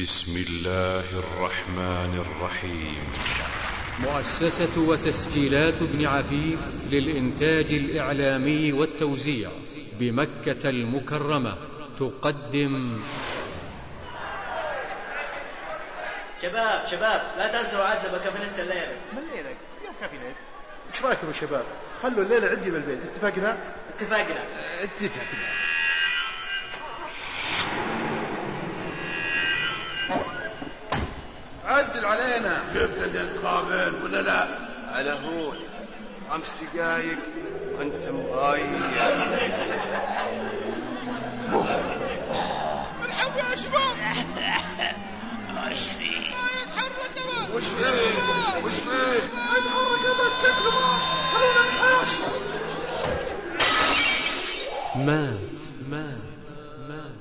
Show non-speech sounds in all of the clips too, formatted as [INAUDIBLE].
بسم الله الرحمن الرحيم. مؤسسة وتسجيلات ابن عفيف للإنتاج الإعلامي والتوزيع بمكة المكرمة تقدم. شباب شباب لا تنسوا عدل كابينت الليلة. من ليلك يا كابينت إيش رأيكم يا شباب؟ خلوا الليلة عندي بالبيت. اتفقنا؟ اتفقنا. اتفقنا. علينا شفت القابل ولا لا؟ على هون خمس دقايق وأنت مغايب الحقوا يا شباب إيش فيه؟ وش فيه؟ وش فيه؟ مات مات مات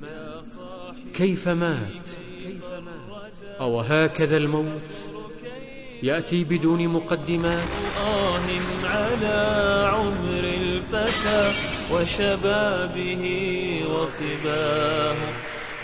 مات كيف مات أو هكذا الموت؟ يأتي بدون مقدمات. آه على عمر الفتى وشبابه وصباه.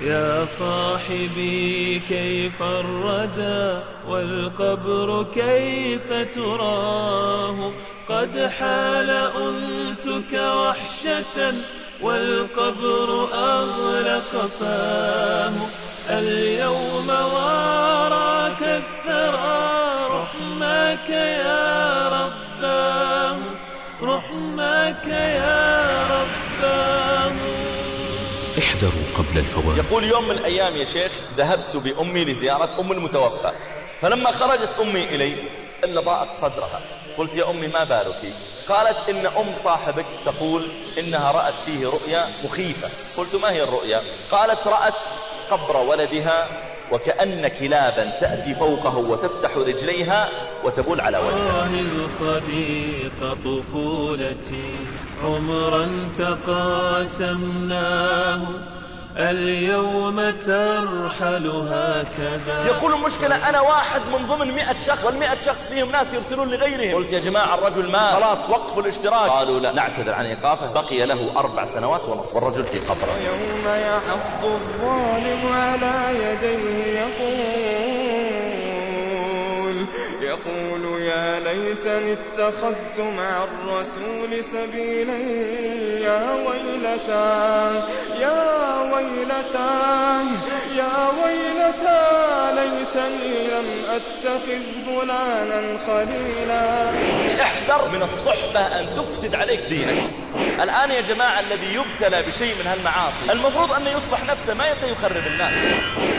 يا صاحبي كيف الردى؟ والقبر كيف تراه؟ قد حال أنسك وحشة والقبر أغلق فاه. اليوم واراك الثرى رحمك يا رباه رحمك يا رباه. احذروا قبل الفوات. يقول يوم من الأيام يا شيخ ذهبت بأمي لزيارة أم المتوفى فلما خرجت أمي إلي إلا ضاءت صدرها. قلت يا أمي ما بالك؟ قالت إن أم صاحبك تقول إنها رأت فيه رؤيا مخيفة. قلت ما هي الرؤيا؟ قالت رأت قبر ولدها وكأن كلابا تأتي فوقه وتفتح رجليها وتبول على وجهه. آه صديق طفولتي عمرا تقاسمناه. اليوم ترحل هكذا. يقول المشكلة أنا واحد من ضمن مئة شخص والمئة شخص فيهم ناس يرسلون لغيرهم. قلت يا جماعة الرجل مات. خلاص وقفوا الاشتراك. قالوا لا نعتذر عن إيقافه. بقي له أربع سنوات ونصف. والرجل في قبره. يوم يحض الظالم على يديه يقول يقول يا ليتني اتخذت مع الرسول سبيلا يا ويلتى يا ويلتى يا ويلتى ليتني لم أتخذ فلانا خليلا. احذر من الصحبة أن تفسد عليك دينك. الآن يا جماعة الذي يبتلى بشيء من هالمعاصي المفروض أنه يصلح نفسه ما يبدأ يخرب الناس.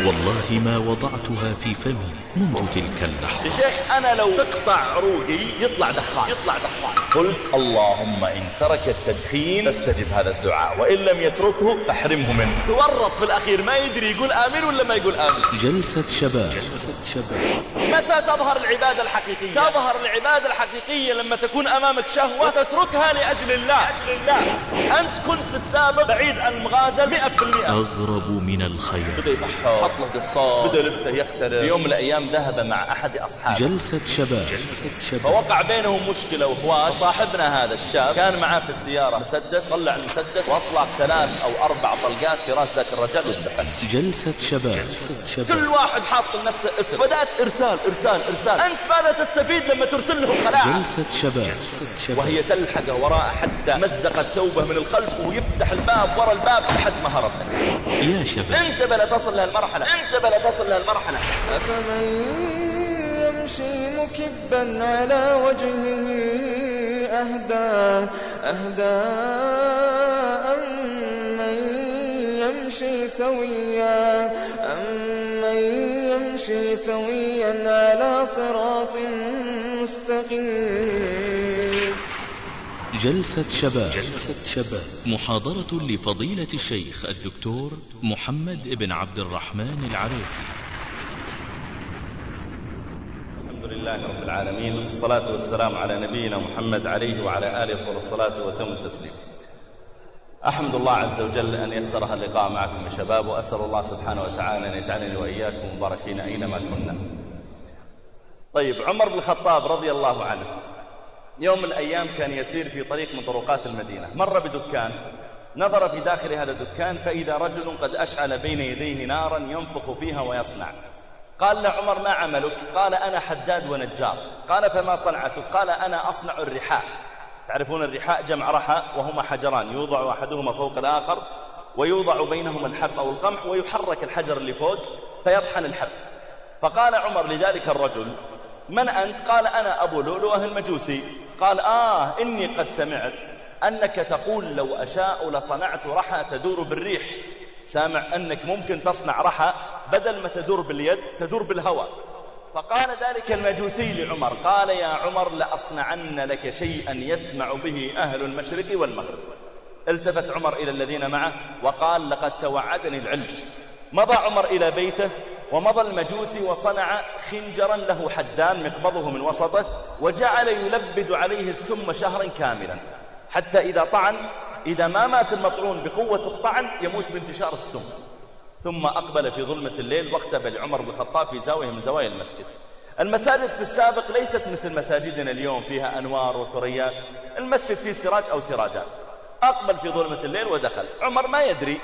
والله ما وضعتها في فمي منذ تلك اللحظة. يا شيخ أنا لو تقطع عروقي يطلع دخان. يطلع دخان. قلت اللهم إن ترك التدخين فاستجب هذا الدعاء وإن لم يتركه فاحرمه منه. تورط في الأخير ما يدري يقول آمين ولا ما يقول آمين. جلسة شباب. جلسة شباب. متى تظهر العبادة الحقيقية؟ تظهر العبادة الحقيقية لما تكون أمامك شهوة وتتركها لأجل الله. أجل الله. أنت كنت في السابق بعيد عن المغازل 100% أغرب من الخير. بدأ يبحر حط له قصار بدأ لبسه يختلف. في يوم من الأيام ذهب مع أحد أصحابه. جلسة شباب. جلسة شباب. فوقع بينهم مشكلة وهواش وصاحبنا هذا الشاب كان معاه في السيارة مسدس. طلع المسدس. وأطلق ثلاث أو أربع طلقات في راس ذاك الرجال وذبحه جلسة شباب. جلسة شباب. كل واحد حاط لنفسه اسم. بدأت إرسال إرسال إرسال. أنت ماذا تستفيد لما ترسل لهم خلاعة جلسة شباب. جلسة شباب. وهي تلحقه وراء حتى مزقت ثوبه من الخلف ويفتح الباب ورا الباب لحد ما هرب. يا شباب. انتبه لا تصل لهالمرحلة. انتبه لا تصل لهالمرحلة. أفمن يمشي مكبا على وجهه أهدى أهدى أمن يمشي سويا أمن يمشي سويا على صراط مستقيم. جلسة شباب. جلسة شباب. محاضرة لفضيلة الشيخ الدكتور محمد بن عبد الرحمن العريفي الحمد لله رب العالمين والصلاة والسلام على نبينا محمد عليه وعلى آله أفضل الصلاة وتم التسليم. أحمد الله عز وجل أن يسر اللقاء معكم يا شباب وأسأل الله سبحانه وتعالى أن يجعلني وإياكم مباركين أينما كنا. طيب عمر بن الخطاب رضي الله عنه يوم من الأيام كان يسير في طريق من طرقات المدينة. مر بدكان نظر في داخل هذا الدكان فإذا رجل قد أشعل بين يديه نارا ينفخ فيها ويصنع. قال لعمر ما عملك؟ قال أنا حداد ونجار. قال فما صنعتك؟ قال أنا أصنع الرحاء. تعرفون الرحاء جمع رحى وهما حجران يوضع أحدهما فوق الآخر ويوضع بينهما الحب أو القمح ويحرك الحجر اللي فوق فيطحن الحب. فقال عمر لذلك الرجل من أنت؟ قال أنا أبو لؤلؤة المجوسي. قال آه إني قد سمعت أنك تقول لو أشاء لصنعت رحى تدور بالريح. سامع أنك ممكن تصنع رحى بدل ما تدور باليد تدور بالهواء فقال ذلك المجوسي لعمر قال يا عمر لأصنعن لك شيئا يسمع به أهل المشرق والمغرب. التفت عمر إلى الذين معه وقال لقد توعدني العلج. مضى عمر إلى بيته ومضى المجوسي وصنع خنجرا له حدان مقبضه من وسطه وجعل يلبد عليه السم شهرا كاملا. حتى إذا طعن إذا ما مات المطعون بقوة الطعن يموت بانتشار السم. ثم أقبل في ظلمة الليل واختبى لعمر بن الخطاب في زاوية من زوايا المسجد. المساجد في السابق ليست مثل مساجدنا اليوم فيها أنوار وثريات. المسجد فيه سراج أو سراجات. أقبل في ظلمة الليل ودخل. عمر ما يدري.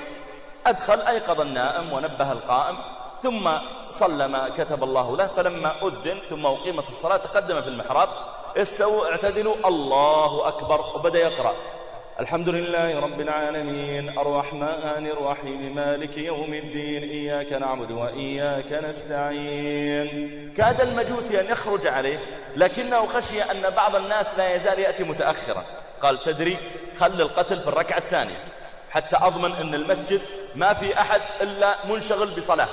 أدخل أيقظ النائم ونبه القائم. ثم صلى ما كتب الله له فلما أذن ثم أقيمت الصلاة تقدم في المحراب. استووا اعتدلوا. الله أكبر. وبدأ يقرأ. الحمد لله رب العالمين الرحمن الرحيم مالك يوم الدين إياك نعبد وإياك نستعين. كاد المجوسي أن يخرج عليه لكنه خشي أن بعض الناس لا يزال يأتي متأخرا. قال تدري خل القتل في الركعة الثانية حتى أضمن أن المسجد ما في أحد إلا منشغل بصلاة.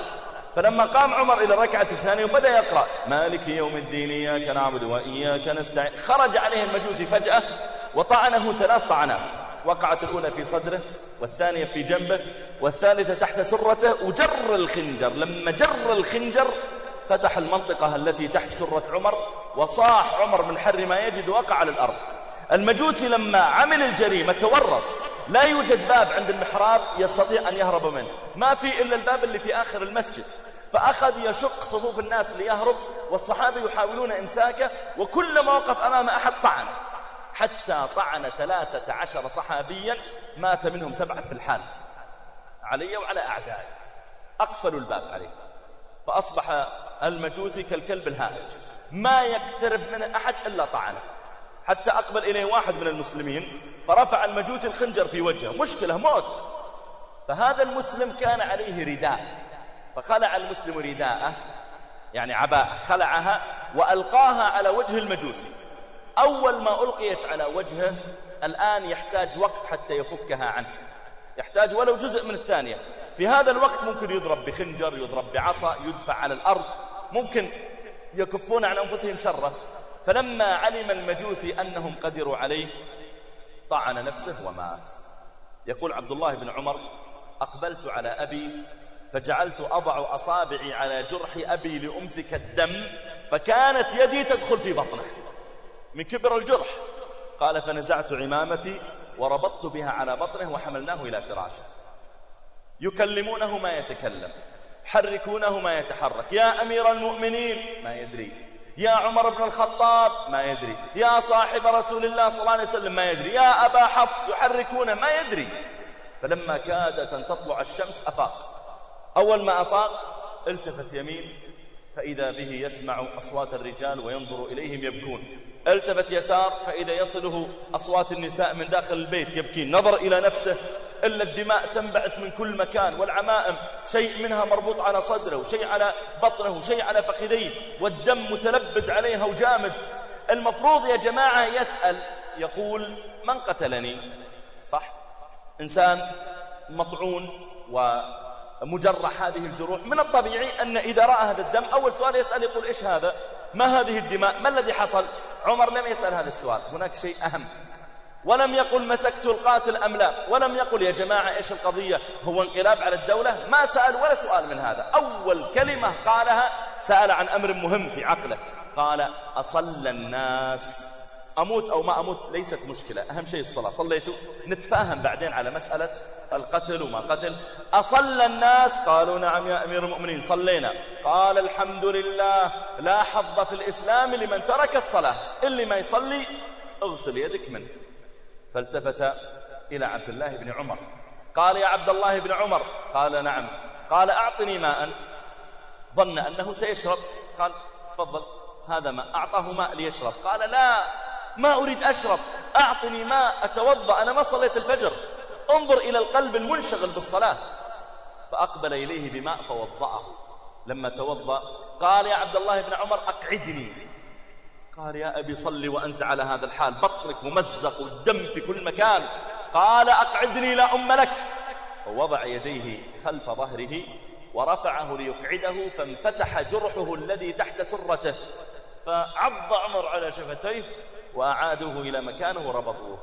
فلما قام عمر إلى الركعة الثانية وبدأ يقرأ مالك يوم الدين إياك نعبد وإياك نستعين. خرج عليه المجوسي فجأة وطعنه ثلاث طعنات. وقعت الأولى في صدره والثانية في جنبه والثالثة تحت سرته وجر الخنجر. لما جر الخنجر فتح المنطقة التي تحت سرة عمر وصاح عمر من حر ما يجد وقع على الأرض المجوسي لما عمل الجريمة تورط. لا يوجد باب عند المحراب يستطيع أن يهرب منه. ما في إلا الباب اللي في آخر المسجد. فأخذ يشق صفوف الناس ليهرب والصحابة يحاولون إمساكه وكل ما وقف أمام أحد طعنه حتى طعن ثلاثة عشر صحابيا مات منهم سبعة في الحال. علي وعلى أعدائي. أقفلوا الباب عليه. فأصبح المجوسي كالكلب الهائج. ما يقترب من أحد إلا طعنه. حتى أقبل إليه واحد من المسلمين فرفع المجوسي الخنجر في وجهه. مشكلة موت. فهذا المسلم كان عليه رداء. فخلع المسلم رداءه يعني عباءة خلعها وألقاها على وجه المجوسي. أول ما ألقيت على وجهه الآن يحتاج وقت حتى يفكها عنه. يحتاج ولو جزء من الثانية. في هذا الوقت ممكن يضرب بخنجر يضرب بعصا يدفع على الأرض. ممكن يكفون عن أنفسهم شره. فلما علم المجوسي أنهم قدروا عليه طعن نفسه ومات. يقول عبد الله بن عمر أقبلت على أبي فجعلت أضع أصابعي على جرح أبي لأمسك الدم فكانت يدي تدخل في بطنه. من كبر الجرح. قال فنزعت عمامتي وربطت بها على بطنه وحملناه إلى فراشه. يكلمونه ما يتكلم حركونه ما يتحرك. يا أمير المؤمنين ما يدري. يا عمر بن الخطاب ما يدري. يا صاحب رسول الله صلى الله عليه وسلم ما يدري. يا أبا حفص يحركونه ما يدري. فلما كادت أن تطلع الشمس أفاق. أول ما أفاق التفت يمين فإذا به يسمع أصوات الرجال وينظر إليهم يبكون. التفت يسار فإذا يصله أصوات النساء من داخل البيت يبكين. نظر إلى نفسه. إلا الدماء تنبعث من كل مكان والعمائم. شيء منها مربوط على صدره وشيء على بطنه وشيء على فخذيه. والدم متلبد عليها وجامد. المفروض يا جماعة يسأل يقول من قتلني؟ صح. إنسان مطعون ومجرح هذه الجروح. من الطبيعي أن إذا رأى هذا الدم أول سؤال يسأل يقول إيش هذا؟ ما هذه الدماء؟ ما الذي حصل؟ عمر لم يسأل هذا السؤال. هناك شيء أهم. ولم يقل مسكت القاتل أم لا. ولم يقل يا جماعة إيش القضية؟ هو انقلاب على الدولة؟ ما سأل ولا سؤال من هذا. أول كلمة قالها سأل عن أمر مهم في عقله. قال أصلى الناس أموت أو ما أموت ليست مشكلة. أهم شيء الصلاة. صليتوا نتفاهم بعدين على مسألة القتل وما قتل. أصلى الناس؟ قالوا نعم يا أمير المؤمنين. صلينا. قال الحمد لله. لا حظ في الإسلام لمن ترك الصلاة. اللي ما يصلي اغسل يدك منه. فالتفت إلى عبد الله بن عمر. قال يا عبد الله بن عمر. قال نعم. قال أعطني ماء. ظن أنه سيشرب. قال تفضل. هذا ماء. أعطاه ماء ليشرب. قال لا. ما أريد أشرب. أعطني ماء أتوضأ. أنا ما صليت الفجر. انظر إلى القلب المنشغل بالصلاة. فأقبل إليه بماء فوضأه. لما توضأ قال يا عبد الله بن عمر أقعدني. قال يا أبي صل وأنت على هذا الحال. بطنك ممزق والدم في كل مكان. قال أقعدني لا أم لك. ووضع يديه خلف ظهره ورفعه ليقعده. فانفتح جرحه الذي تحت سرته. فعض عمر على شفتيه. وأعادوه إلى مكانه وربطوه.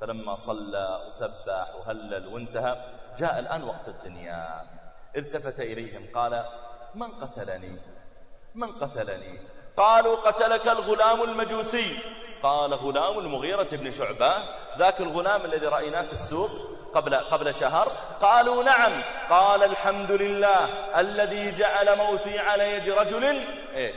فلما صلى وسبح وهلل وانتهى جاء الآن وقت الدنيا. التفت إليهم قال من قتلني؟ من قتلني؟ قالوا قتلك الغلام المجوسي. قال غلام المغيرة بن شعبة ذاك الغلام الذي رأيناه في السوق قبل, قبل شهر؟ قالوا نعم. قال الحمد لله الذي جعل موتي على يد رجل. إيش؟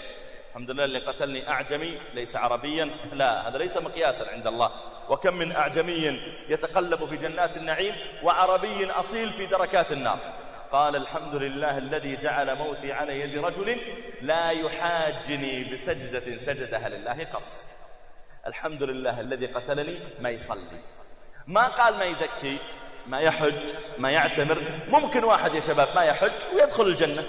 الحمد لله اللي قتلني أعجمي ليس عربيا لا هذا ليس مقياسا عند الله. وكم من أعجمي يتقلب في جنات النعيم وعربي أصيل في دركات النار. قال الحمد لله الذي جعل موتي على يد رجل لا يحاجني بسجدة سجدها لله قط. الحمد لله الذي قتلني ما يصلي. ما قال ما يزكي ما يحج ما يعتمر. ممكن واحد يا شباب ما يحج ويدخل الجنة.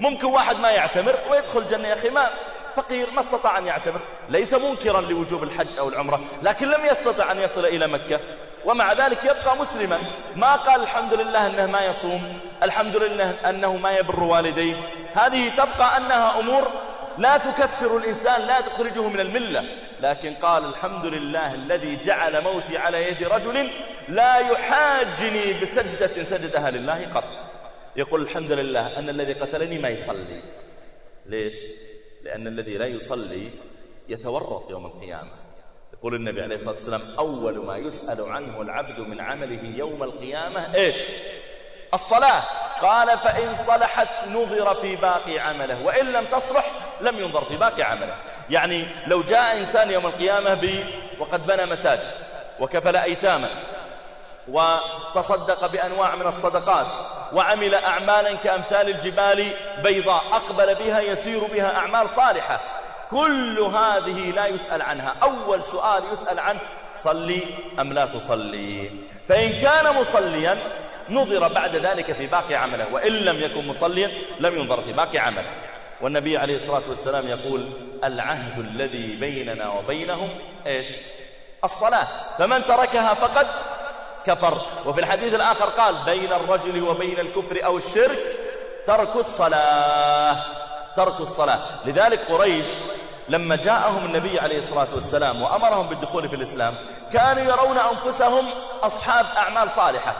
ممكن واحد ما يعتمر ويدخل الجنة يا أخي ما فقير ما استطاع أن يعتمر ليس منكرا لوجوب الحج أو العمرة لكن لم يستطع أن يصل إلى مكة. ومع ذلك يبقى مسلما. ما قال الحمد لله أنه ما يصوم الحمد لله أنه ما يبر والديه. هذه تبقى أنها أمور لا تكثر الإنسان لا تخرجه من الملة. لكن قال الحمد لله الذي جعل موتي على يد رجل لا يحاجني بسجدة سجدها لله قط. يقول الحمد لله أن الذي قتلني ما يصلي. ليش؟ لأن الذي لا يصلي يتورط يوم القيامة. يقول النبي عليه الصلاة والسلام أول ما يسأل عنه العبد من عمله يوم القيامة إيش؟ الصلاة. قال فإن صلحت نظر في باقي عمله وإن لم تصلح لم ينظر في باقي عمله. يعني لو جاء إنسان يوم القيامة ب وقد بنى مساجد وكفل أيتاما وتصدق بأنواع من الصدقات وعمل أعمالا كأمثال الجبال بيضاء أقبل بها يسير بها أعمال صالحة. كل هذه لا يسأل عنها. أول سؤال يسأل عنه صلي أم لا تصلي. فإن كان مصليا نظر بعد ذلك في باقي عمله. وإن لم يكن مصليا لم ينظر في باقي عمله. والنبي عليه الصلاة والسلام يقول العهد الذي بيننا وبينهم إيش؟ الصلاة. فمن تركها فقد كفر. وفي الحديث الآخر قال بين الرجل وبين الكفر أو الشرك ترك الصلاة ترك الصلاة. لذلك قريش لما جاءهم النبي عليه الصلاة والسلام وأمرهم بالدخول في الإسلام كانوا يرون أنفسهم أصحاب أعمال صالحة.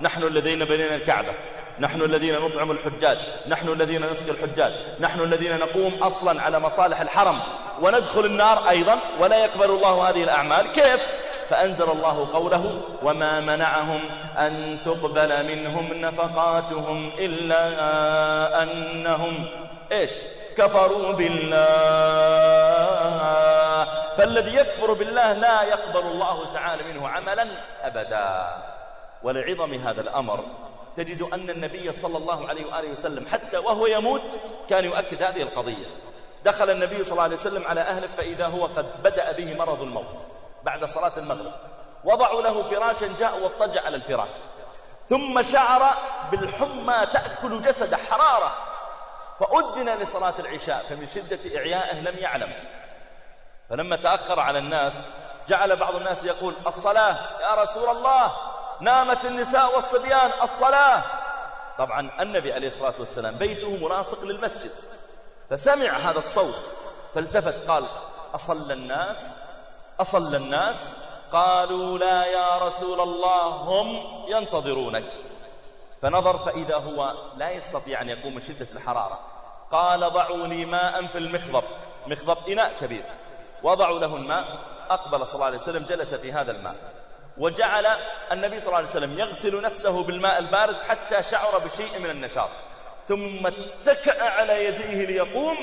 نحن الذين بنينا الكعبة نحن الذين نطعم الحجاج نحن الذين نسقي الحجاج نحن الذين نقوم أصلا على مصالح الحرم. وندخل النار أيضا ولا يقبل الله هذه الأعمال. كيف؟ فأنزل الله قوله وما منعهم أن تقبل منهم نفقاتهم إلا أنهم إيش؟ كفروا بالله فالذي يكفر بالله لا يقبل الله تعالى منه عملا أبدا ولعظم هذا الأمر. تجد أن النبي صلى الله عليه وآله وسلم حتى وهو يموت كان يؤكد هذه القضية. دخل النبي صلى الله عليه وسلم على أهله فإذا هو قد بدأ به مرض الموت. بعد صلاة المغرب. وضعوا له فراشا جاء واضطجع على الفراش. ثم شعر بالحمى تأكل جسده حرارة. فأذن لصلاة العشاء فمن شدة إعيائه لم يعلم. فلما تأخر على الناس جعل بعض الناس يقول الصلاة يا رسول الله نامت النساء والصبيان الصلاة. طبعا النبي عليه الصلاة والسلام بيته ملاصق للمسجد. فسمع هذا الصوت فالتفت قال أصلى الناس؟ أصلى الناس قالوا لا يا رسول الله هم ينتظرونك. فنظر فإذا هو لا يستطيع أن يقوم من شدة الحرارة. قال ضعوا لي ماء في المخضب. مخضب إناء كبير. وضعوا له الماء. أقبل صلى الله عليه وسلم جلس في هذا الماء. وجعل النبي صلى الله عليه وسلم يغسل نفسه بالماء البارد حتى شعر بشيء من النشاط. ثم اتكأ على يديه ليقوم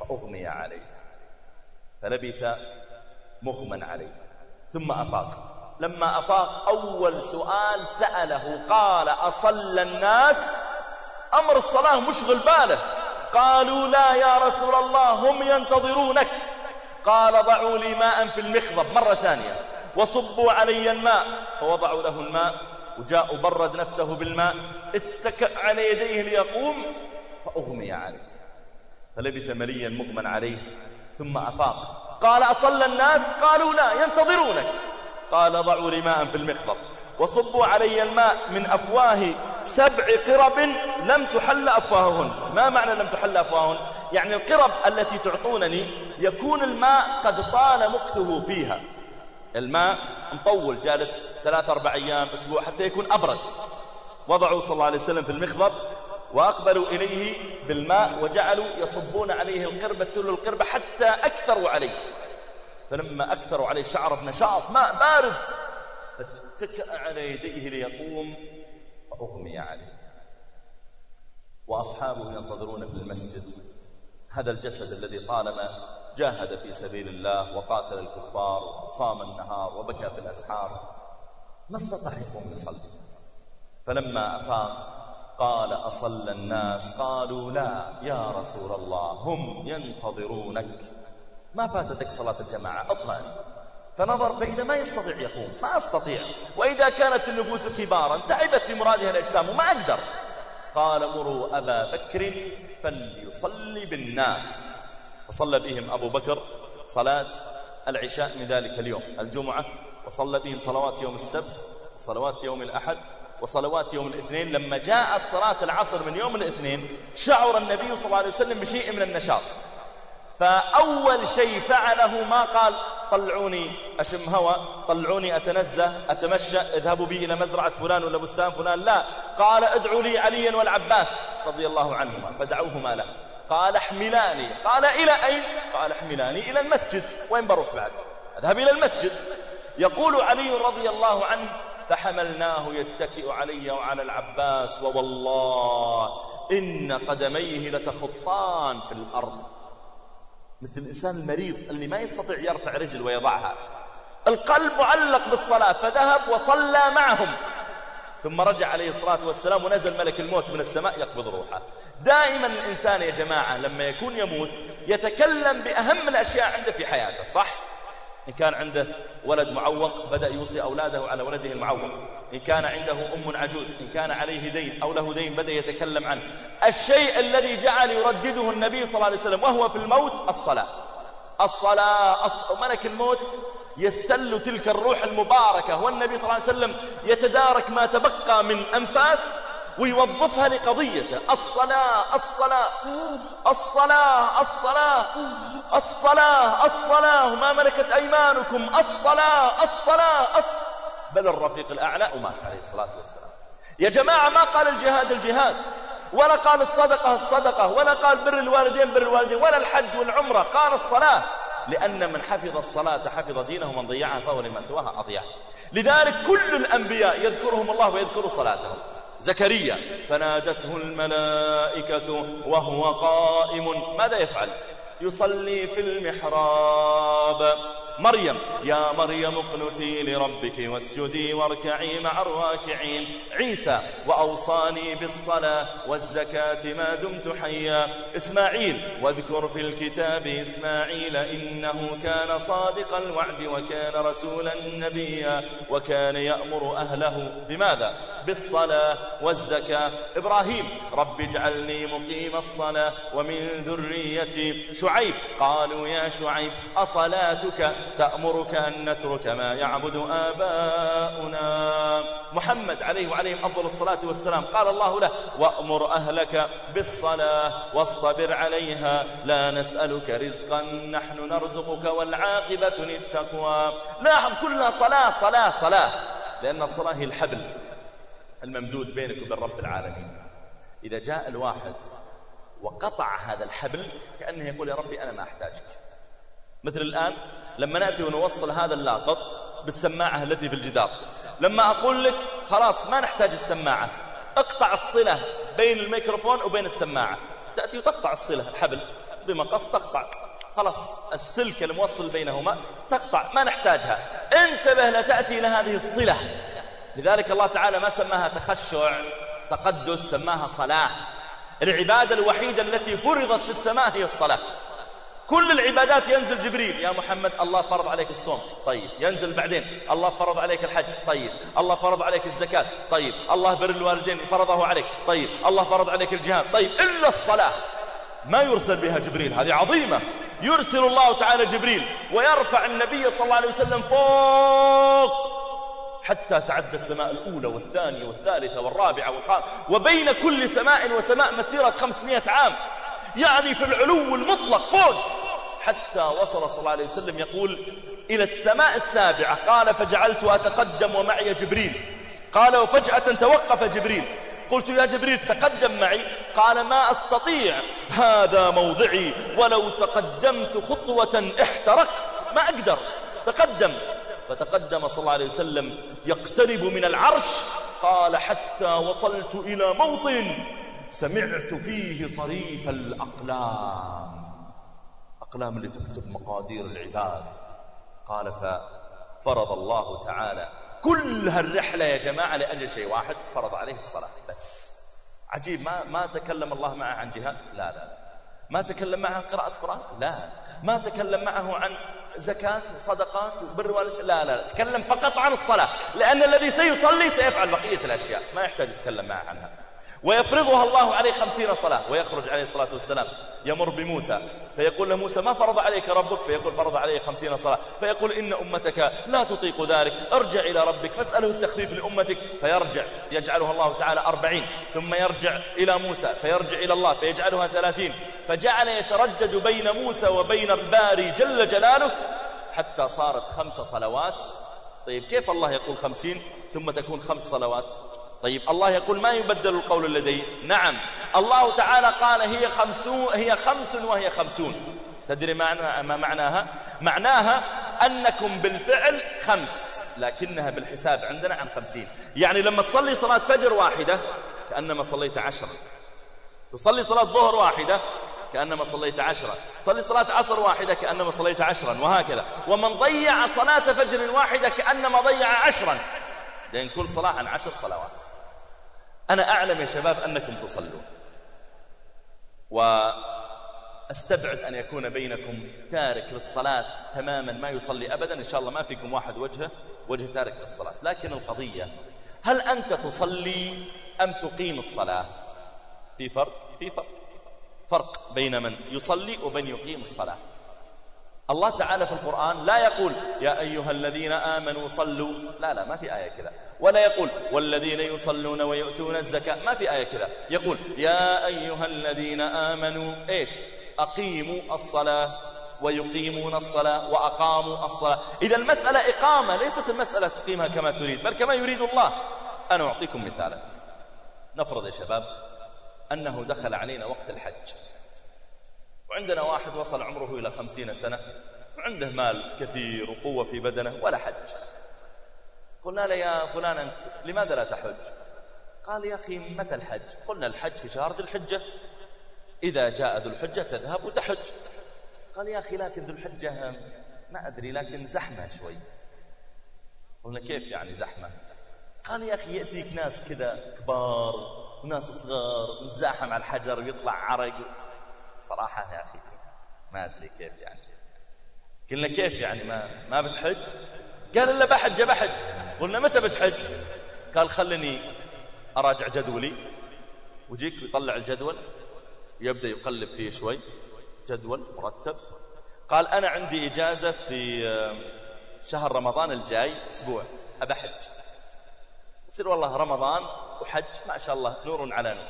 فأغمي عليه. فلبث مغمى عليه. ثم أفاق. لما أفاق أول سؤال سأله قال أصلى الناس أمر الصلاة مشغل باله قالوا لا يا رسول الله هم ينتظرونك. قال ضعوا لي ماء في المخضب. مرة ثانية. وصبوا علي الماء. فوضعوا له الماء وجاء برد نفسه بالماء. اتكأ على يديه ليقوم فأغمي عليه. فلبث مليا مغمى عليه. ثم أفاق. قال أصلى الناس؟ قالوا لا ينتظرونك. قال ضعوا لي ماء في المخضب وصبوا علي الماء من أفواه سبع قرب لم تحل أفواههن. ما معنى لم تحل أفواههن؟ يعني القرب التي تعطونني يكون الماء قد طال مكثه فيها. الماء مطول جالس ثلاث أربع أيام أسبوع حتى يكون أبرد. وضعوا صلى الله عليه وسلم في المخضب وأقبلوا إليه بالماء وجعلوا يصبون عليه القربة تلو القربة حتى أكثروا عليه. فلما أكثروا عليه شعر بنشاط ماء بارد. فاتكأ على يديه ليقوم. فأغمي عليه. وأصحابه ينتظرون في المسجد. هذا الجسد الذي طالما جاهد في سبيل الله وقاتل الكفار وصام النهار وبكى في الأسحار ما استطاع يقوم يصلي. فلما أفاق قال أصلى الناس قالوا لا يا رسول الله هم ينتظرونك. ما فاتتك صلاة الجماعة اطمئن فنظر فإذا ما يستطيع يقوم ما أستطيع. وإذا كانت النفوس كبارا تعبت في مرادها الأجسام وما أقدر. قال مروا أبا بكر فليصلي بالناس. فصلى بهم أبو بكر صلاة العشاء من ذلك اليوم الجمعة. وصلى بهم صلوات يوم السبت وصلوات يوم الأحد. وصلوات يوم الاثنين لما جاءت صلاة العصر من يوم الاثنين شعر النبي صلى الله عليه وسلم بشيء من النشاط. فأول شيء فعله ما قال طلعوني أشم هوا طلعوني أتنزه أتمشى اذهبوا بي إلى مزرعة فلان ولا بستان فلان. لا قال ادعوا لي عليا والعباس رضي الله عنهما. فدعوهما له. قال احملاني. قال إلى أين؟ قال احملاني إلى المسجد وين بروح بعد؟ أذهب إلى المسجد. يقول علي رضي الله عنه فحملناه يتكئ علي وعلى العباس ووالله إن قدميه لتخطان في الأرض. مثل الإنسان المريض اللي ما يستطيع يرفع رجل ويضعها. القلب معلق بالصلاة فذهب وصلى معهم. ثم رجع عليه الصلاة والسلام ونزل ملك الموت من السماء يقبض روحه. دائما الإنسان يا جماعة لما يكون يموت يتكلم بأهم الأشياء عنده في حياته صح؟ إن كان عنده ولد معوق بدأ يوصي أولاده على ولده المعوق إن كان عنده أم عجوز إن كان عليه دين أو له دين بدأ يتكلم عنه الشيء الذي جعل يردده النبي صلى الله عليه وسلم وهو في الموت الصلاة الصلاة. ملك الموت يستل تلك الروح المباركة والنبي صلى الله عليه وسلم يتدارك ما تبقى من أنفاس ويوظفها لقضيته. الصلاة الصلاة. الصلاة الصلاة. الصلاة الصلاة. ما ملكت أيمانكم. الصلاة الصلاة. الص... بل الرفيق الأعلى ومات عليه الصلاة والسلام. يا جماعة ما قال الجهاد الجهاد. ولا قال الصدقة الصدقة. ولا قال بر الوالدين بر الوالدين. ولا الحج والعمرة. قال الصلاة. لأن من حفظ الصلاة حفظ دينه ومن ضيعها فهو لما سواها أضيع. لذلك كل الأنبياء يذكرهم الله ويذكر صلاتهم. زكريا. فنادته الملائكة وهو قائم. ماذا يفعل؟ يصلي في المحراب. مريم. يا مريم اقنتي لربك واسجدي واركعي مع الراكعين. عيسى وأوصاني بالصلاة والزكاة ما دمت حيا. إسماعيل واذكر في الكتاب إسماعيل إنه كان صادق الوعد وكان رسولا نبيا. وكان يأمر أهله بماذا؟ بالصلاة والزكاة. إبراهيم رب اجعلني مقيم الصلاة. ومن ذريتي شعيب قالوا يا شعيب أصلاتك تأمرك أن نترك ما يعبد آباؤنا. محمد عليه وعليهم أفضل الصلاة والسلام قال الله له وأمر أهلك بالصلاة واصطبر عليها لا نسألك رزقا نحن نرزقك والعاقبة للتقوى. لاحظ كلها صلاة صلاة صلاة لأن الصلاة هي الحبل الممدود بينك وبين رب العالمين. إذا جاء الواحد وقطع هذا الحبل كأنه يقول يا ربي أنا ما أحتاجك. مثل الآن لما نأتي ونوصل هذا اللاقط بالسماعة التي في الجدار. لما أقول لك خلاص ما نحتاج السماعة اقطع الصلة بين الميكروفون وبين السماعة. تأتي وتقطع الصلة الحبل بمقص تقطع. خلاص السلك الموصل بينهما تقطع ما نحتاجها. انتبه لا تأتي إلى هذه الصلة. لذلك الله تعالى ما سماها تخشع تقدس سماها صلاة. العبادة الوحيدة التي فرضت في السماء هي الصلاة. كل العبادات ينزل جبريل. يا محمد الله فرض عليك الصوم. طيب ينزل بعدين. الله فرض عليك الحج. طيب الله فرض عليك الزكاة. طيب الله بر الوالدين فرضه عليك. طيب الله فرض عليك الجهاد. طيب إلا الصلاة. ما يرسل بها جبريل. هذه عظيمة. يرسل الله تعالى جبريل ويرفع النبي صلى الله عليه وسلم فوق حتى تعدى السماء الأولى والثانية والثالثة والرابعة والخامسة. وبين كل سماء وسماء مسيرة خمسمائة عام. يعني في العلو المطلق فوق. حتى وصل صلى الله عليه وسلم يقول إلى السماء السابعة. قال فجعلت أتقدم ومعي جبريل. قال وفجأة توقف جبريل. قلت يا جبريل تقدم معي. قال ما أستطيع. هذا موضعي. ولو تقدمت خطوة احترقت. ما أقدر. تقدم. فتقدم صلى الله عليه وسلم يقترب من العرش. قال حتى وصلت إلى موطن. سمعت فيه صريف الأقلام. أقلام اللي تكتب مقادير العباد. قال ففرض الله تعالى كل هالرحلة يا جماعة لأجل شيء واحد فرض عليه الصلاة بس. عجيب ما ما تكلم الله معه عن جهاد؟ لا لا. ما تكلم معه عن قراءة قرآن؟ لا. ما تكلم معه عن زكاة وصدقات وبر والد؟ لا لا. تكلم فقط عن الصلاة لأن الذي سيصلي سيفعل بقية الأشياء. ما يحتاج يتكلم معه عنها. ويفرضها الله عليه خمسين صلاة ويخرج عليه الصلاة والسلام يمر بموسى فيقول له موسى ما فرض عليك ربك؟ فيقول فرض عليه خمسين صلاة. فيقول إن أمتك لا تطيق ذلك ارجع إلى ربك فاسأله التخفيف لأمتك فيرجع يجعلها الله تعالى أربعين ثم يرجع إلى موسى فيرجع إلى الله فيجعلها ثلاثين. فجعل يتردد بين موسى وبين الباري جل جلاله حتى صارت خمس صلوات. طيب كيف الله يقول خمسين؟ ثم تكون خمس صلوات. طيب الله يقول ما يبدل القول لدي؟ نعم. الله تعالى قال هي خمسون هي خمس وهي خمسون. تدري ما معناها؟ معناها أنكم بالفعل خمس لكنها بالحساب عندنا عن خمسين. يعني لما تصلي صلاة فجر واحدة كأنما صليت عشرة. تصلي صلاة ظهر واحدة كأنما صليت عشرة. تصلي صلاة عصر واحدة كأنما صليت عشرا وهكذا. ومن ضيع صلاة فجر واحدة كأنما ضيع عشرا. لأن كل صلاة عن عشر صلوات. أنا أعلم يا شباب أنكم تصلون. وأستبعد أن يكون بينكم تارك للصلاة تماما ما يصلي أبدا إن شاء الله ما فيكم واحد وجهه وجه تارك للصلاة. لكن القضية هل أنت تصلي أم تقيم الصلاة؟ في فرق في فرق. فرق بين من يصلي وبين يقيم الصلاة. الله تعالى في القرآن لا يقول يا أيها الذين آمنوا صلوا. لا لا ما في آية كذا. ولا يقول والذين يصلون ويؤتون الزكاة ما في آية كذا. يقول يا أيها الذين آمنوا إيش؟ أقيموا الصلاة ويقيمون الصلاة وأقاموا الصلاة. إذا المسألة إقامة ليست المسألة تقيمها كما تريد بل كما يريد الله. أنا أعطيكم مثالا. نفرض يا شباب أنه دخل علينا وقت الحج. وعندنا واحد وصل عمره إلى خمسين سنة وعنده مال كثير وقوة في بدنه ولا حج. قلنا له يا فلان أنت لماذا لا تحج؟ قال يا أخي متى الحج؟ قلنا الحج في شهر ذي الحجة. إذا جاء ذو الحجة تذهب وتحج. قال يا أخي لكن ذو الحجة ما أدري لكن زحمة شوي. قلنا كيف يعني زحمة؟ قال يا أخي يأتيك ناس كذا كبار وناس صغار نتزاحم على الحجر ويطلع عرق صراحة يا أخي ما أدري كيف يعني. قلنا كيف يعني؟ ما ما بتحج؟ قال إلا بحج بحج. قلنا متى بتحج؟ قال خلني أراجع جدولي. وجيك يطلع الجدول يبدأ يقلب فيه شوي. جدول مرتب. قال أنا عندي إجازة في شهر رمضان الجاي أسبوع. أبحج. يصير والله رمضان وحج ما شاء الله نور على نور.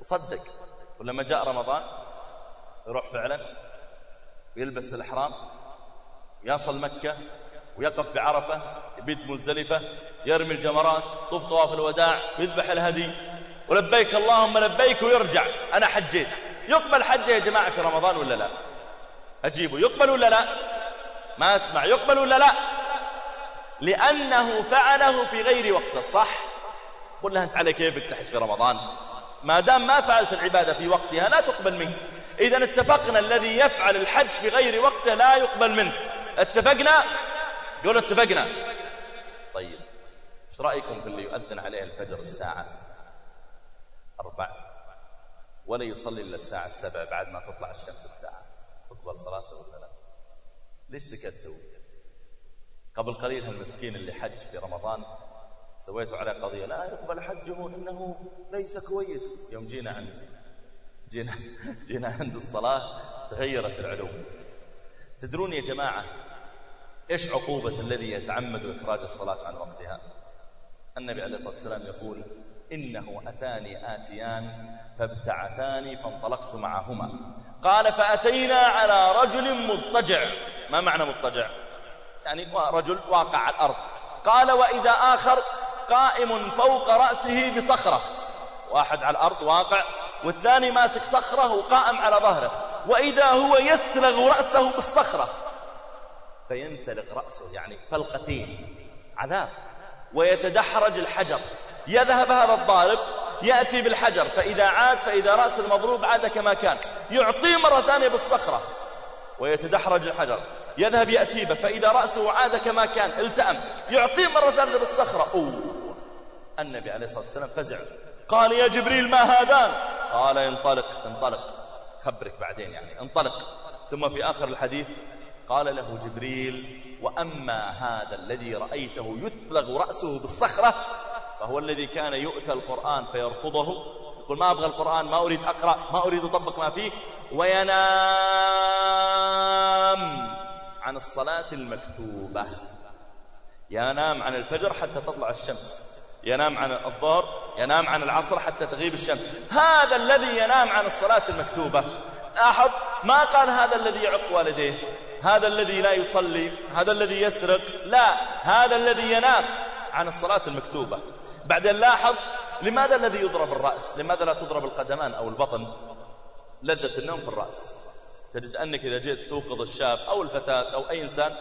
وصدق. ولما جاء رمضان يروح فعلا ويلبس الإحرام يصل مكة ويقف بعرفة يبيت مزدلفة يرمي الجمرات طوف طواف الوداع ويذبح الهدي. ولبيك اللهم لبيك ويرجع. أنا حجيت. يقبل حجة يا جماعة في رمضان ولا لا؟ أجيبه. يقبل ولا لا؟ ما أسمع. يقبل ولا لا؟ لأنه فعله في غير وقته صح؟ قل لها أنت على كيفك تحج في رمضان؟ ما دام ما فعلت العبادة في وقتها لا تقبل منك. إذا اتفقنا الذي يفعل الحج في غير وقته لا يقبل منه. اتفقنا؟ قولوا اتفقنا. طيب إيش رأيكم في اللي يؤذن عليه الفجر الساعة أربع ولا يصلي إلا الساعة السبع بعد ما تطلع الشمس بساعة. تقبل صلاته ولا ليش سكتوا؟ قبل قليل هالمسكين اللي حج في رمضان سويتوا عليه قضية لا يقبل حجه إنه ليس كويس. يوم جينا عند جينا, جينا عند الصلاة تغيرت العلوم تدرون يا جماعة إيش عقوبة الذي يتعمد إخراج الصلاة عن وقتها؟ النبي عليه الصلاة والسلام يقول إنه أتاني آتيان فابتعثاني فانطلقت معهما. قال فأتينا على رجل مضطجع. ما معنى مضطجع؟ يعني رجل واقع على الأرض. قال وإذا آخر قائم فوق رأسه بصخرة. واحد على الأرض واقع والثاني ماسك صخرة وقائم على ظهره. وإذا هو يثلغ رأسه بالصخرة فينثلق رأسه يعني فلقتين عذاب. ويتدحرج الحجر. يذهب هذا الضارب يأتي بالحجر. فإذا عاد فإذا رأس المضروب عاد كما كان. يعطيه مرة ثانية بالصخرة ويتدحرج الحجر. يذهب يأتي به فإذا رأسه عاد كما كان التأم. يعطيه مرة ثانية بالصخرة. أوه. النبي عليه الصلاة والسلام فزع. قال يا جبريل ما هذان؟ قال انطلق انطلق. خبرك بعدين يعني. انطلق. ثم في آخر الحديث قال له جبريل وأما هذا الذي رأيته يثلغ رأسه بالصخرة فهو الذي كان يؤتى القرآن فيرفضه. يقول ما أبغى القرآن ما أريد أقرأ ما أريد أطبق ما فيه. وينام عن الصلاة المكتوبة. ينام عن الفجر حتى تطلع الشمس. ينام عن الظهر ينام عن العصر حتى تغيب الشمس. هذا الذي ينام عن الصلاة المكتوبة. لاحظ ما قال هذا الذي يعق والديه؟ هذا الذي لا يصلي هذا الذي يسرق؟ لا هذا الذي ينام عن الصلاة المكتوبة. بعدين لاحظ لماذا الذي يضرب الرأس؟ لماذا لا تضرب القدمان أو البطن؟ لذة النوم في الرأس. تجد أنك إذا جئت توقظ الشاب أو الفتاة أو أي إنسان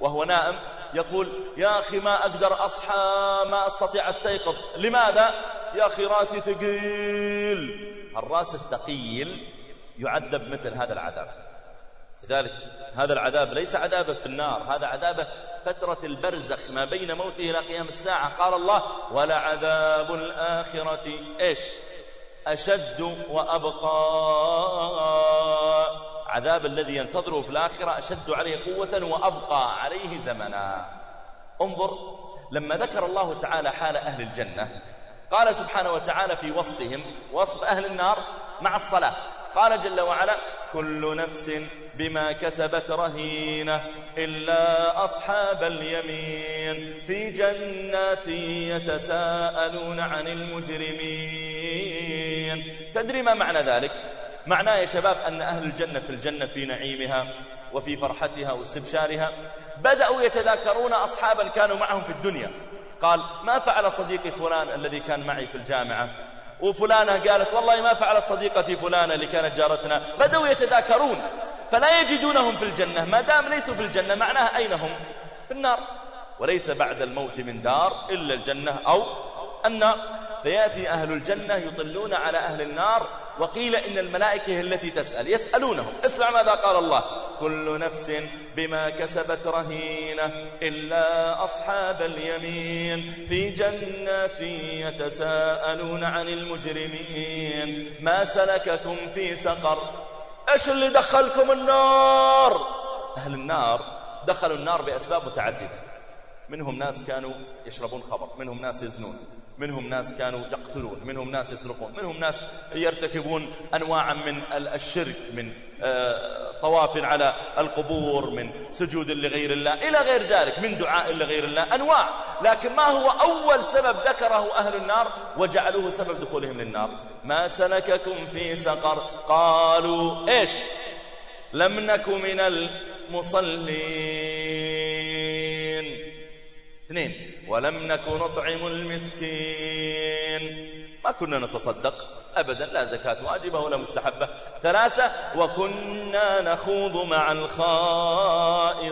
وهو نائم يقول يا أخي ما أقدر أصحى ما أستطيع أستيقظ. لماذا؟ يا أخي راسي ثقيل. الراس الثقيل يعذب مثل هذا العذاب. لذلك هذا العذاب ليس عذابه في النار هذا عذابه فترة البرزخ ما بين موته إلى قيام الساعة. قال الله ولعذاب الآخرة. إيش؟ أشد وأبقى. عذاب الذي ينتظره في الآخرة أشد عليه قوة وأبقى عليه زمنا. انظر لما ذكر الله تعالى حال أهل الجنة قال سبحانه وتعالى في وصفهم وصف أهل النار مع الصلاة. قال جل وعلا كل نفس بما كسبت رهينة إلا أصحاب اليمين في جنات يتساءلون عن المجرمين. تدري ما معنى ذلك؟ معناه يا شباب أن أهل الجنة في الجنة في نعيمها وفي فرحتها واستبشارها بدأوا يتذاكرون أصحابا كانوا معهم في الدنيا. قال ما فعل صديقي فلان الذي كان معي في الجامعة؟ وفلانة قالت والله ما فعلت صديقتي فلانة اللي كانت جارتنا. بدأوا يتذاكرون فلا يجدونهم في الجنة ما دام ليسوا في الجنة معناها أين هم؟ في النار. وليس بعد الموت من دار إلا الجنة أو النار. فيأتي أهل الجنة يطلون على أهل النار وقيل إن الملائكة التي تسأل يسألونهم اسمع ماذا قال الله. كل نفس بما كسبت رهينة إلا أصحاب اليمين في جنات يتساءلون عن المجرمين. ما سلككم في سقر؟ إيش اللي دخلكم النار؟ أهل النار دخلوا النار بأسباب متعددة. منهم ناس كانوا يشربون خمر منهم ناس يزنون. منهم ناس كانوا يقتلون منهم ناس يسرقون منهم ناس يرتكبون أنواعا من الشرك من آه، طواف على القبور من سجود لغير الله إلى غير ذلك من دعاء لغير الله أنواع. لكن ما هو أول سبب ذكره أهل النار؟ وجعلوه سبب دخولهم للنار. ما سلككم في سقر؟ قالوا إيش؟ لم نك من المصلين. اثنين. ولم نك نطعم المسكين. ما كنا نتصدق. أبدا لا زكاة واجبة ولا مستحبة. ثلاثة وكنا نخوض مع الخائضين.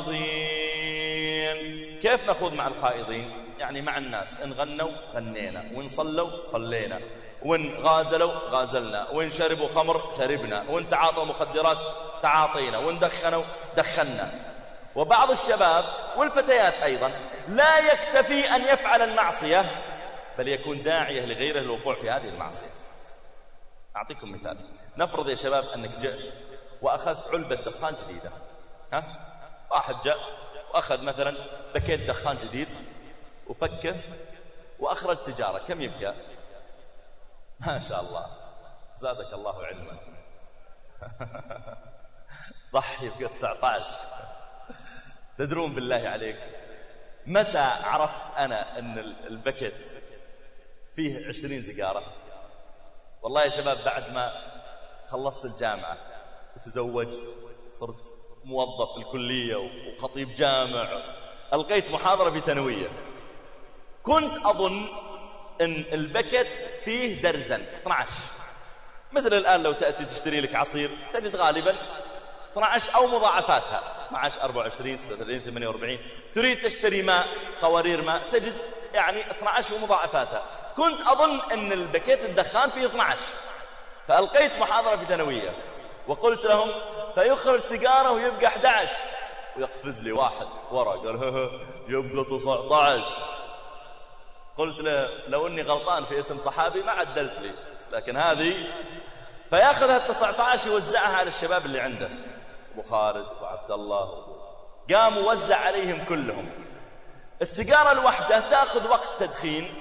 كيف نخوض مع الخائضين؟ يعني مع الناس. إن غنوا غنينا. وإن صلوا صلينا. وإن غازلوا غازلنا. وإن شربوا خمر شربنا. وإن تعاطوا مخدرات تعاطينا. وإن دخنوا دخنا. وبعض الشباب والفتيات أيضا لا يكتفي أن يفعل المعصية بل يكون داعية لغيره للوقوع في هذه المعصية. أعطيكم مثال. نفرض يا شباب أنك جئت وأخذت علبة دخان جديدة ها؟ واحد جاء وأخذ مثلا بكيت دخان جديد وفكه وأخرج سيجارة. كم يبقى؟ ما شاء الله. زادك الله علما. [LAUGHS] صح يبقى 19 تدرون بالله عليك. متى عرفت أنا أن البكت فيه عشرين سيجارة؟ والله يا شباب بعد ما خلصت الجامعة وتزوجت صرت موظف في الكلية وخطيب جامع ألقيت محاضرة في ثانوية. كنت أظن أن البكت فيه درزن 12 مثل الآن لو تأتي تشتري لك عصير تجد غالبا 12 أو مضاعفاتها. 12 24 36 48 تريد تشتري ماء قوارير ماء تجد يعني 12 ومضاعفاتها. كنت أظن أن البكيت الدخان فيه 12 فألقيت محاضرة في ثانوية. وقلت لهم فيخرج سيجارة ويبقى 11 ويقفز لي واحد ورا قال يبقى 19 قلت له لو إني غلطان في اسم صحابي ما عدلت لي. لكن هذه فياخذ ال 19 يوزعها على الشباب اللي عنده. أبو خالد وعبد الله. قام وزع عليهم كلهم. السيجارة الواحدة تأخذ وقت تدخين.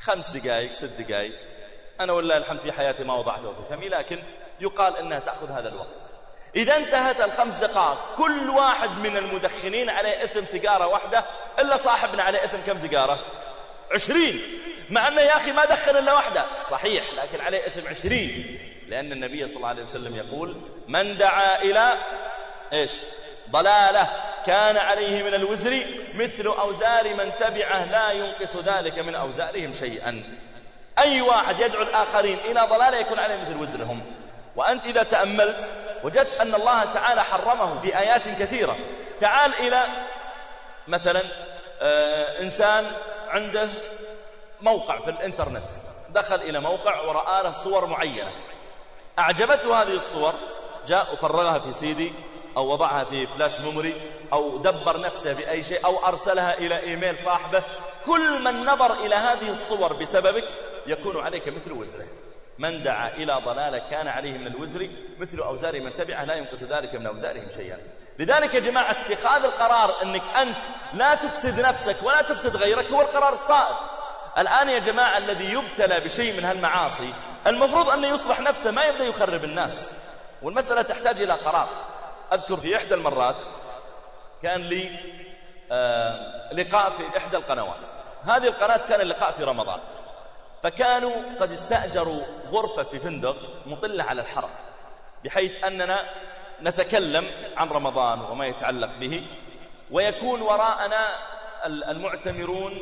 خمس دقائق ست دقائق أنا والله الحمد في حياتي ما وضعته في فمي لكن يقال إنها تأخذ هذا الوقت. إذا انتهت الخمس دقائق كل واحد من المدخنين عليه إثم سيجارة واحدة إلا صاحبنا عليه إثم كم سيجارة؟ عشرين. مع أنه يا أخي ما دخل إلا واحدة. صحيح لكن عليه إثم عشرين. لأن النبي صلى الله عليه وسلم يقول من دعا إلى إيش؟ ضلالة كان عليه من الوزر مثل أوزار من تبعه لا ينقص ذلك من أوزارهم شيئا. أي واحد يدعو الآخرين إلى ضلالة يكون عليه مثل وزرهم. وأنت إذا تأملت وجدت أن الله تعالى حرمه بآيات كثيرة. تعال إلى مثلا آه إنسان عنده موقع في الإنترنت. دخل إلى موقع ورأى له صور معينة. أعجبته هذه الصور جاء وفرغها في سيدي أو وضعها في flash memory أو دبر نفسه بأي شيء أو أرسلها إلى إيميل صاحبه. كل من نظر إلى هذه الصور بسببك يكون عليك مثل وزره. من دعا إلى ضلالة كان عليه من الوزر مثل أوزار من تبعه لا ينقص ذلك من أوزارهم شيئا. لذلك يا جماعة اتخاذ القرار أنك أنت لا تفسد نفسك ولا تفسد غيرك هو القرار الصائب. الآن يا جماعة الذي يبتلى بشيء من هالمعاصي المفروض أنه يصلح نفسه ما يبدأ يخرب الناس. والمسألة تحتاج إلى قرار. أذكر في إحدى المرات كان لي آه لقاء في إحدى القنوات. هذه القناة كان اللقاء في رمضان. فكانوا قد استأجروا غرفة في فندق مطلة على الحرم بحيث أننا نتكلم عن رمضان وما يتعلق به ويكون وراءنا المعتمرون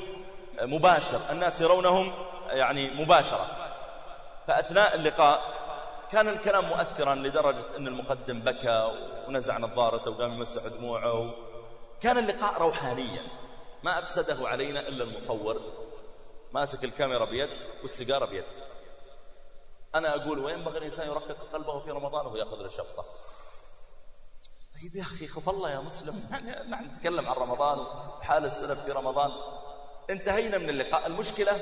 مباشر. الناس يرونهم يعني مباشرة. فأثناء اللقاء كان الكلام مؤثرا لدرجة أن المقدم بكى ونزع نظارته وقام يمسح دموعه. كان اللقاء روحانيا. ما أفسده علينا إلا المصور. ماسك الكاميرا بيد والسيجارة بيد. أنا أقول وينبغي الإنسان يرقق قلبه في رمضان وهو يأخذ الشفطة طيب يا أخي خف الله يا مسلم. [LAUGHS] نحن نتكلم عن رمضان وحال السلف في رمضان. انتهينا من اللقاء. المشكلة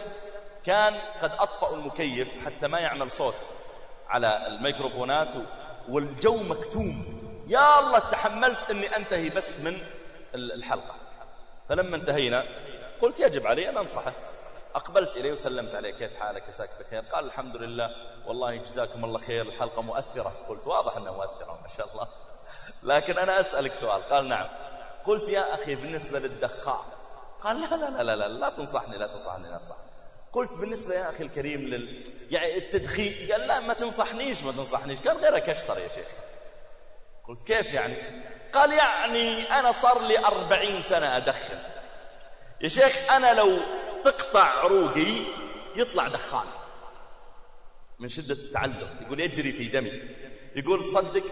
كان قد أطفأوا المكيف حتى ما يعمل صوت على الميكروفونات والجو مكتوم. يا الله تحملت أني أنتهي بس من الحلقة. فلما انتهينا قلت يجب علي أن أنصحه. أقبلت إليه وسلمت عليه. كيف حالك؟ يساك بخير. قال الحمد لله. والله جزاكم الله خير. الحلقة مؤثرة. قلت واضح أنها مؤثرة ما شاء الله. لكن أنا أسألك سؤال. قال نعم. قلت يا أخي بالنسبة للدخان قال لا لا لا لا لا, لا تنصحني لا تنصحني لا تنصحني. قلت بالنسبة يا أخي الكريم لل... يعني التدخين قال لا ما تنصحنيش ما تنصحنيش. قال غيرك أشطر يا شيخ. قلت كيف يعني؟ قال يعني أنا صار لي أربعين سنة أدخن. يا شيخ أنا لو تقطع عروقي يطلع دخان. من شدة التعلق. يقول يجري في دمي. يقول تصدق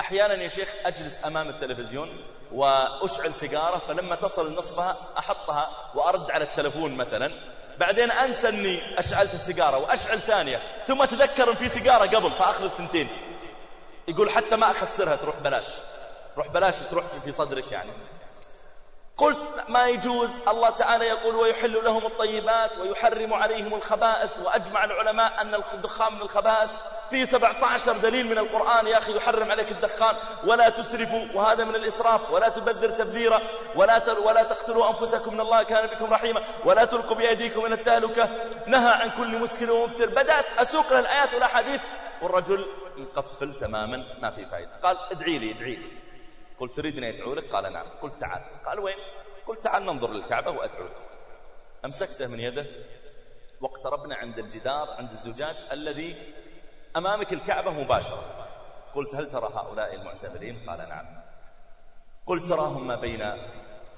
أحيانا يا شيخ أجلس أمام التلفزيون وأشعل سيجارة فلما تصل نصفها أحطها وأرد على التلفون مثلا. بعدين أنسى أني أشعلت السيجارة وأشعل ثانية ثم أتذكر أن في سيجارة قبل فأخذ الثنتين. يقول حتى ما أخسرها تروح بلاش. روح بلاش تروح في صدرك يعني. قلت ما يجوز. الله تعالى يقول ويحل لهم الطيبات ويحرم عليهم الخبائث وأجمع العلماء أن الدخان من الخبائث في 17 دليل من القرآن يا أخي يحرم عليك الدخان ولا تسرفوا وهذا من الإسراف ولا تبذر تبذيرا ولا ولا تقتلوا أنفسكم من الله كان بكم رحيما ولا تلقوا بأيديكم من التهلكة نهى عن كل مسكن ومفتر. بدأت أسوق له الآيات والأحاديث والرجل مقفل تماما ما في فائدة. قال ادعي لي ادعي لي. قلت تريدني أدعو لك؟ قال نعم. قلت تعال. قال وين؟ قلت تعال ننظر للكعبة وأدعو لك. أمسكته من يده. واقتربنا عند الجدار عند الزجاج الذي أمامك الكعبة مباشرة. قلت هل ترى هؤلاء المعتبرين؟ قال نعم. قلت تراهم ما بين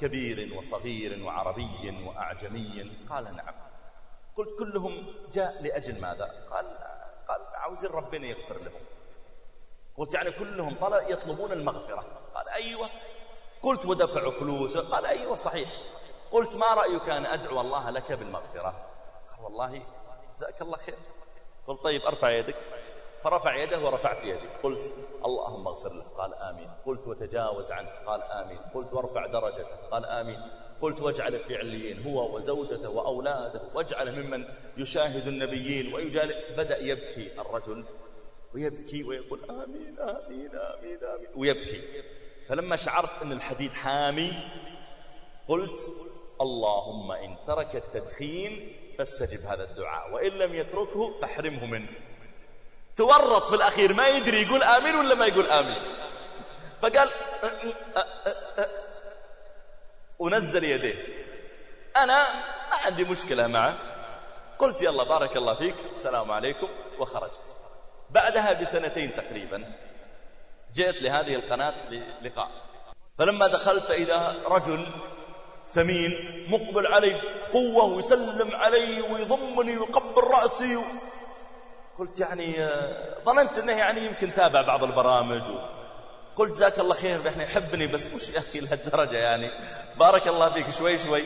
كبير وصغير وعربي وأعجمي. قال نعم. قلت كلهم جاء لأجل ماذا؟ قال قال عاوزين ربنا يغفر لهم. قلت يعني كلهم طلع يطلبون المغفرة. قال أيوة. قلت ودفعوا فلوس. قال أيوة صحيح. قلت ما رأيك أن أدعو الله لك بالمغفرة؟ قال والله جزاك الله خير. قلت طيب أرفع يدك. فرفع يده ورفعت يدي. قلت اللهم اغفر له. قال آمين. قلت وتجاوز عنه. قال آمين. قلت وارفع درجته. قال آمين. قلت واجعل في عليين هو وزوجته وأولاده. واجعل ممن يشاهد النبيين ويجال بدأ يبكي الرجل ويبكي ويقول آمين آمين آمين آمين. ويبكي. فلما شعرت أن الحديد حامي قلت اللهم إن ترك التدخين فاستجب هذا الدعاء. وإن لم يتركه فاحرمه منه. تورط في الأخير ما يدري يقول آمين ولا ما يقول آمين. فقال ونزل يديه. أنا ما عندي مشكلة معه. قلت يلا بارك الله فيك. السلام عليكم. وخرجت. بعدها بسنتين تقريبا جئت لهذه القناة للقاء. فلما دخلت فإذا رجل سمين مقبل علي قوة ويسلم علي ويضمني ويقبل رأسي و... قلت يعني آه، ظننت إنه يعني يمكن تابع بعض البرامج و... قلت جزاك الله خير إحنا يحبني بس مش يا أخي لهالدرجة يعني. بارك الله فيك شوي شوي.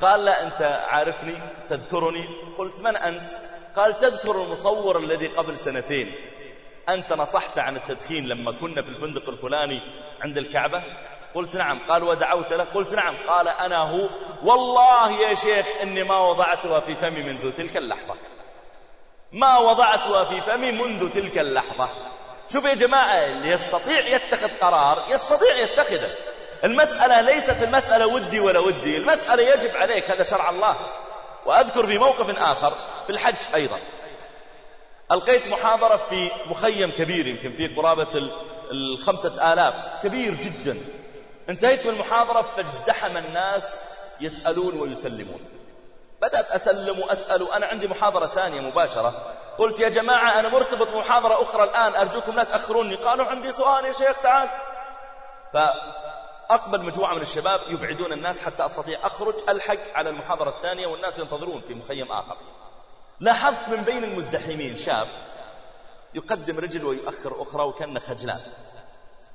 قال لا أنت عارفني تذكرني. قلت من أنت؟ قال تذكر المصور الذي قبل سنتين. أنت نصحت عن التدخين لما كنا في الفندق الفلاني عند الكعبة؟ قلت نعم. قال ودعوت له. قلت نعم. قال أنا هو. والله يا شيخ إني ما وضعتها في فمي منذ تلك اللحظة. ما وضعتها في فمي منذ تلك اللحظة. شوف يا جماعة اللي يستطيع يتخذ قرار يستطيع يتخذه. المسألة ليست المسألة ودي ولا ودي. المسألة يجب عليك هذا شرع الله. وأذكر في موقف آخر في الحج أيضا. ألقيت محاضرة في مخيم كبير يمكن فيه قرابة الخمسة آلاف. كبير جدا. انتهيت من المحاضرة فاجتحم الناس يسألون ويسلمون. بدأت أسلم وأسأل وأنا عندي محاضرة ثانية مباشرة. قلت يا جماعة أنا مرتبط بمحاضرة أخرى الآن أرجوكم لا تأخروني. قالوا عندي سؤال يا شيخ تعال. فأقبل مجموعة من الشباب يبعدون الناس حتى أستطيع أخرج ألحق على المحاضرة الثانية والناس ينتظرون في مخيم آخر. لاحظت من بين المزدحمين شاب يقدم رجل ويؤخر أخرى وكان خجلان.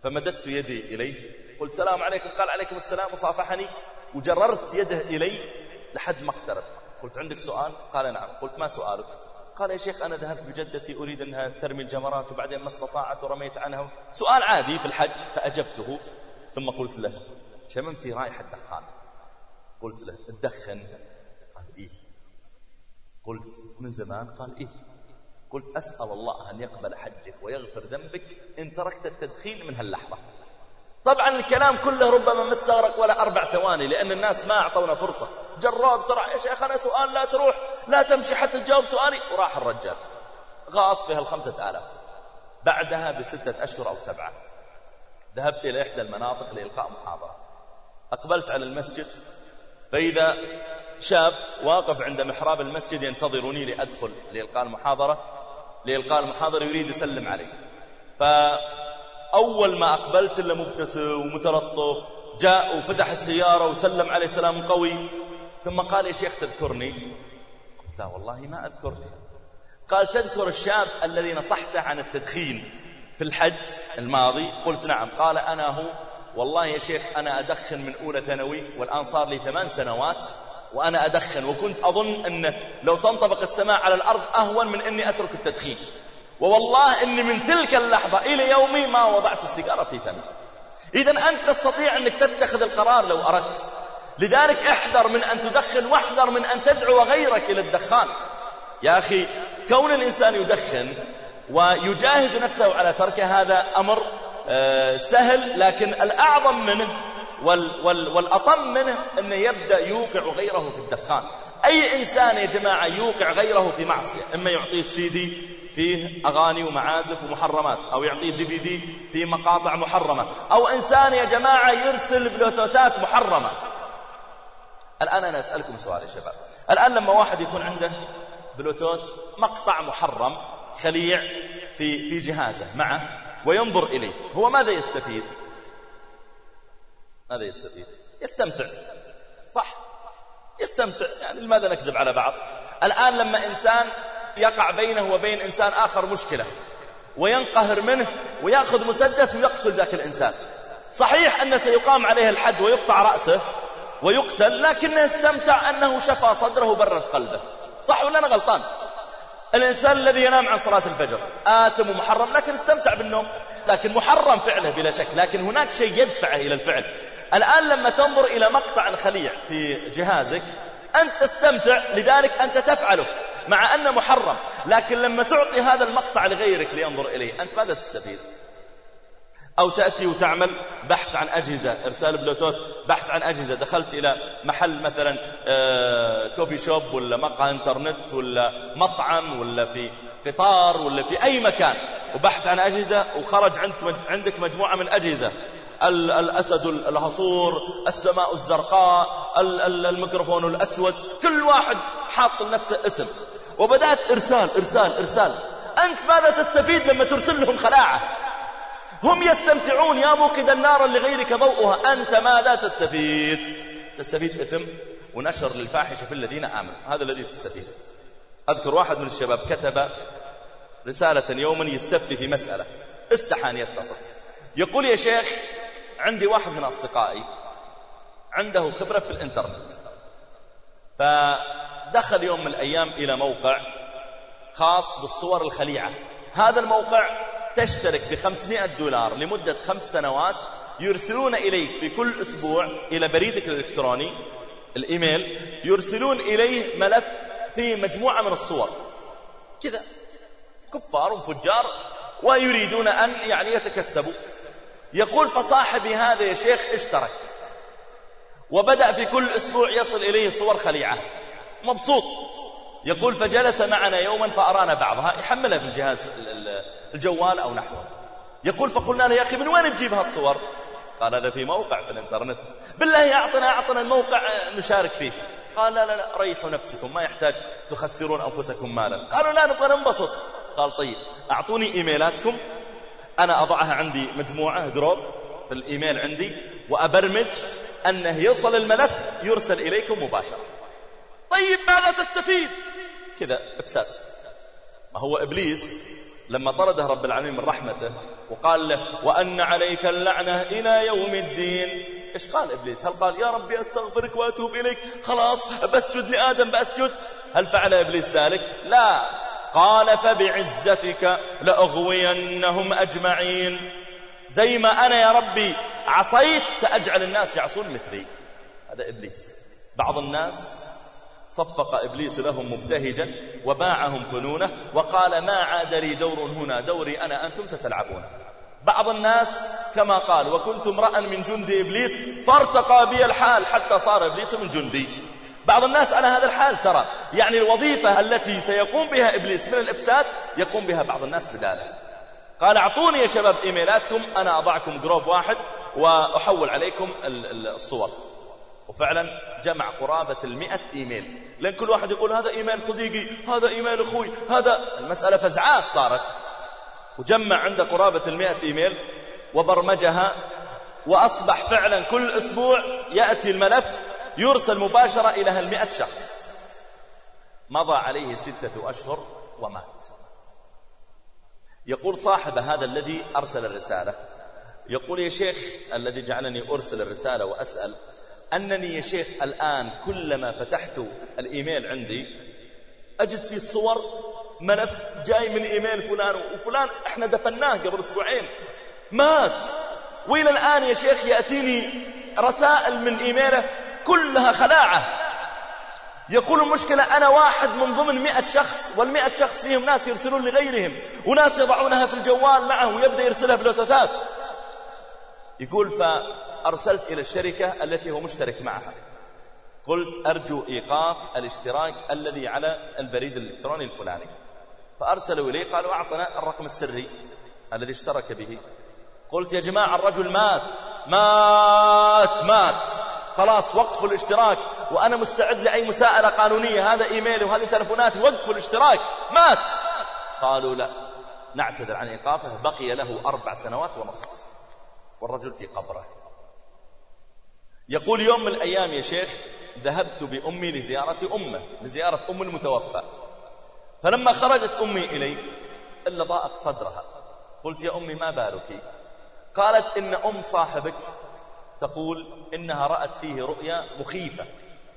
فمددت يدي إليه قلت السلام عليكم قال عليكم السلام وصافحني وجررت يده إلي لحد ما اقترب. قلت عندك سؤال؟ قال نعم. قلت ما سؤالك؟ قال يا شيخ أنا ذهبت بجدتي أريد أنها ترمي الجمرات وبعدين ما استطاعت ورميت عنها سؤال عادي في الحج فأجبته. ثم قلت له شممتي رائحة دخان. قلت له تدخن قال إيه. قلت من زمان؟ قال إيه. قلت أسأل الله أن يقبل حجك ويغفر ذنبك إن تركت التدخين من هاللحظة. طبعا الكلام كله ربما ما استغرق ولا أربع ثواني لأن الناس ما أعطونا فرصة. جراه بسرعة يا شيخ أنا سؤال لا تروح لا تمشي حتى تجاوب سؤالي. وراح الرجال. غاص في هالخمسة آلاف. بعدها بستة أشهر أو سبعة. ذهبت إلى إحدى المناطق لإلقاء محاضرة. أقبلت على المسجد. فإذا شاب واقف عند محراب المسجد ينتظرني لأدخل لإلقاء المحاضرة. لإلقاء المحاضرة يريد يسلم علي. فأول ما أقبلت إلا مبتسم ومتلطف جاء وفتح السيارة وسلم علي سلام قوي. ثم قال يا شيخ تذكرني؟ قلت لا والله ما أذكرني قال تذكر الشاب الذي نصحته عن التدخين في الحج الماضي؟ قلت نعم. قال أنا هو. والله يا شيخ أنا أدخن من أولى ثانوي والآن صار لي ثمان سنوات وأنا أدخن وكنت أظن أنه لو تنطبق السماء على الأرض أهون من أني أترك التدخين. ووالله أني من تلك اللحظة إلى يومي ما وضعت السيجارة في فمي. إذا أنت تستطيع أنك تتخذ القرار لو أردت. لذلك احذر من أن تدخن واحذر من أن تدعو غيرك إلى الدخان. يا أخي كون الإنسان يدخن ويجاهد نفسه على تركه هذا أمر آه، سهل لكن الأعظم منه وال وال والأطم منه أنه يبدأ يوقع غيره في الدخان. أي إنسان يا جماعة يوقع غيره في معصية؟ إما يعطيه سي دي فيه أغاني ومعازف ومحرمات أو يعطيه DVD فيه مقاطع محرمة. أو إنسان يا جماعة يرسل بلوتوثات محرمة. الآن أنا أسألكم سؤال يا شباب. الآن لما واحد يكون عنده بلوتوث مقطع محرم خليع في في جهازه معه وينظر إليه هو ماذا يستفيد؟ ماذا يستفيد؟ يستمتع. صح؟ يستمتع. يعني لماذا نكذب على بعض؟ الآن لما إنسان يقع بينه وبين إنسان آخر مشكلة وينقهر منه ويأخذ مسدس ويقتل ذاك الإنسان. صحيح أنه سيقام عليه الحد ويقطع رأسه ويقتل لكنه استمتع أنه شفى صدره وبرد قلبه. صح ولا أنا غلطان؟ الإنسان الذي ينام عن صلاة الفجر آثم ومحرم لكن استمتع بالنوم. لكن محرم فعله بلا شك لكن هناك شيء يدفعه إلى الفعل. الآن لما تنظر إلى مقطع خليع في جهازك أنت تستمتع لذلك أنت تفعله. مع أنه محرم. لكن لما تعطي هذا المقطع لغيرك لينظر إليه أنت ماذا تستفيد؟ أو تأتي وتعمل بحث عن أجهزة. إرسال بلوتوث بحث عن أجهزة. دخلت إلى محل مثلا كوفي شوب ولا مقهى إنترنت ولا مطعم ولا في قطار ولا في أي مكان وبحث عن أجهزة وخرج عندك عندك مجموعة من أجهزة. الأسد الهصور السماء الزرقاء الميكروفون الأسود كل واحد حاط لنفسه اسم. وبدأت إرسال إرسال إرسال. أنت ماذا تستفيد لما ترسل لهم خلاعة؟ هم يستمتعون يا موقد النار لغيرك ضوءها. أنت ماذا تستفيد؟ تستفيد إثم ونشر للفاحشة في الذين آمنوا. هذا الذي تستفيد. أذكر واحد من الشباب كتب رسالة يوما يستفتي في مسألة. استحى أن يتصل يقول يا شيخ عندي واحد من أصدقائي عنده خبرة في الإنترنت. فدخل يوم من الأيام إلى موقع خاص بالصور الخليعة. هذا الموقع تشترك بخمسمائة دولار لمدة خمس سنوات يرسلون إليك في كل أسبوع إلى بريدك الإلكتروني الإيميل يرسلون إليه ملف فيه مجموعة من الصور. كذا كفار وفجار ويريدون أن يعني يتكسبوا. يقول فصاحبي هذا يا شيخ اشترك. وبدأ في كل أسبوع يصل إليه صور خليعة. مبسوط. يقول فجلس معنا يوما فأرانا بعضها. يحملها في الجهاز الجوال أو نحوه يقول فقلنا له يا أخي من وين تجيب هالصور؟ قال هذا في موقع في الإنترنت. بالله أعطنا أعطنا الموقع نشارك فيه. قال لا لا لا ريحوا نفسكم ما يحتاج تخسرون أنفسكم مالا. قالوا لا نبغى ننبسط. قال طيب أعطوني إيميلاتكم. أنا أضعها عندي مجموعة جروب في الإيميل عندي وأبرمج أنه يصل الملف يرسل إليكم مباشرة. طيب ماذا تستفيد؟ كذا إفساد. ما هو إبليس لما طرده رب العالمين من رحمته وقال له وأن عليك اللعنة إلى يوم الدين. إيش قال إبليس؟ هل قال يا ربي أستغفرك وأتوب إليك خلاص بسجد لآدم بأسجد. هل فعل إبليس ذلك؟ لا. قال فبعزتك لأغوينهم أجمعين. زي ما أنا يا ربي عصيت سأجعل الناس يعصون مثلي. هذا إبليس. بعض الناس صفق إبليس لهم مبتهجا وباعهم فنونه وقال ما عاد لي دور هنا دوري أنا أنتم ستلعبون. بعض الناس كما قال وكنت امرأ من جند إبليس فارتقى بي الحال حتى صار إبليس من جندي. بعض الناس على هذا الحال ترى. يعني الوظيفة التي سيقوم بها إبليس من الإفساد يقوم بها بعض الناس بداله قال أعطوني يا شباب إيميلاتكم أنا أضعكم group واحد وأحول عليكم الصور. وفعلا جمع قرابة المئة إيميل. لأن كل واحد يقول هذا إيميل صديقي هذا إيميل أخوي هذا المسألة فزعات صارت. وجمع عنده قرابة المئة إيميل وبرمجها وأصبح فعلا كل أسبوع يأتي الملف يرسل مباشرة إلى هالمئة شخص. مضى عليه ستة أشهر ومات. يقول صاحب هذا الذي أرسل الرسالة يقول يا شيخ الذي جعلني أرسل الرسالة وأسأل أنني يا شيخ الآن كلما فتحت الإيميل عندي أجد في الصور ملف جاي من إيميل فلان وفلان إحنا دفناه قبل أسبوعين مات. وإلى الآن يا شيخ يأتيني رسائل من إيميله كلها خلاعة. يقول المشكلة أنا واحد من ضمن مئة شخص والمئة شخص فيهم ناس يرسلون لغيرهم وناس يضعونها في الجوال معه ويبدأ يرسلها في الوتوتات يقول فأرسلت إلى الشركة التي هو مشترك معها. قلت أرجو إيقاف الاشتراك الذي على البريد الإلكتروني الفلاني. فأرسلوا إلي قالوا أعطنا الرقم السري الذي اشترك به. قلت يا جماعة الرجل مات مات مات. خلاص وقفوا الاشتراك. وأنا مستعد لأي مساءلة قانونية. هذا إيميلي وهذه تلفوناتي. وقفوا الاشتراك. مات. قالوا لا. نعتذر عن إيقافه. بقي له أربع سنوات ونصف. والرجل في قبره. يقول يوم من الأيام يا شيخ ذهبت بأمي لزيارة أمه لزيارة أم المتوفى. فلما خرجت أمي إلي إلا ضاءت صدرها. قلت يا أمي ما بالك؟ قالت إن أم صاحبك تقول إنها رأت فيه رؤيا مخيفة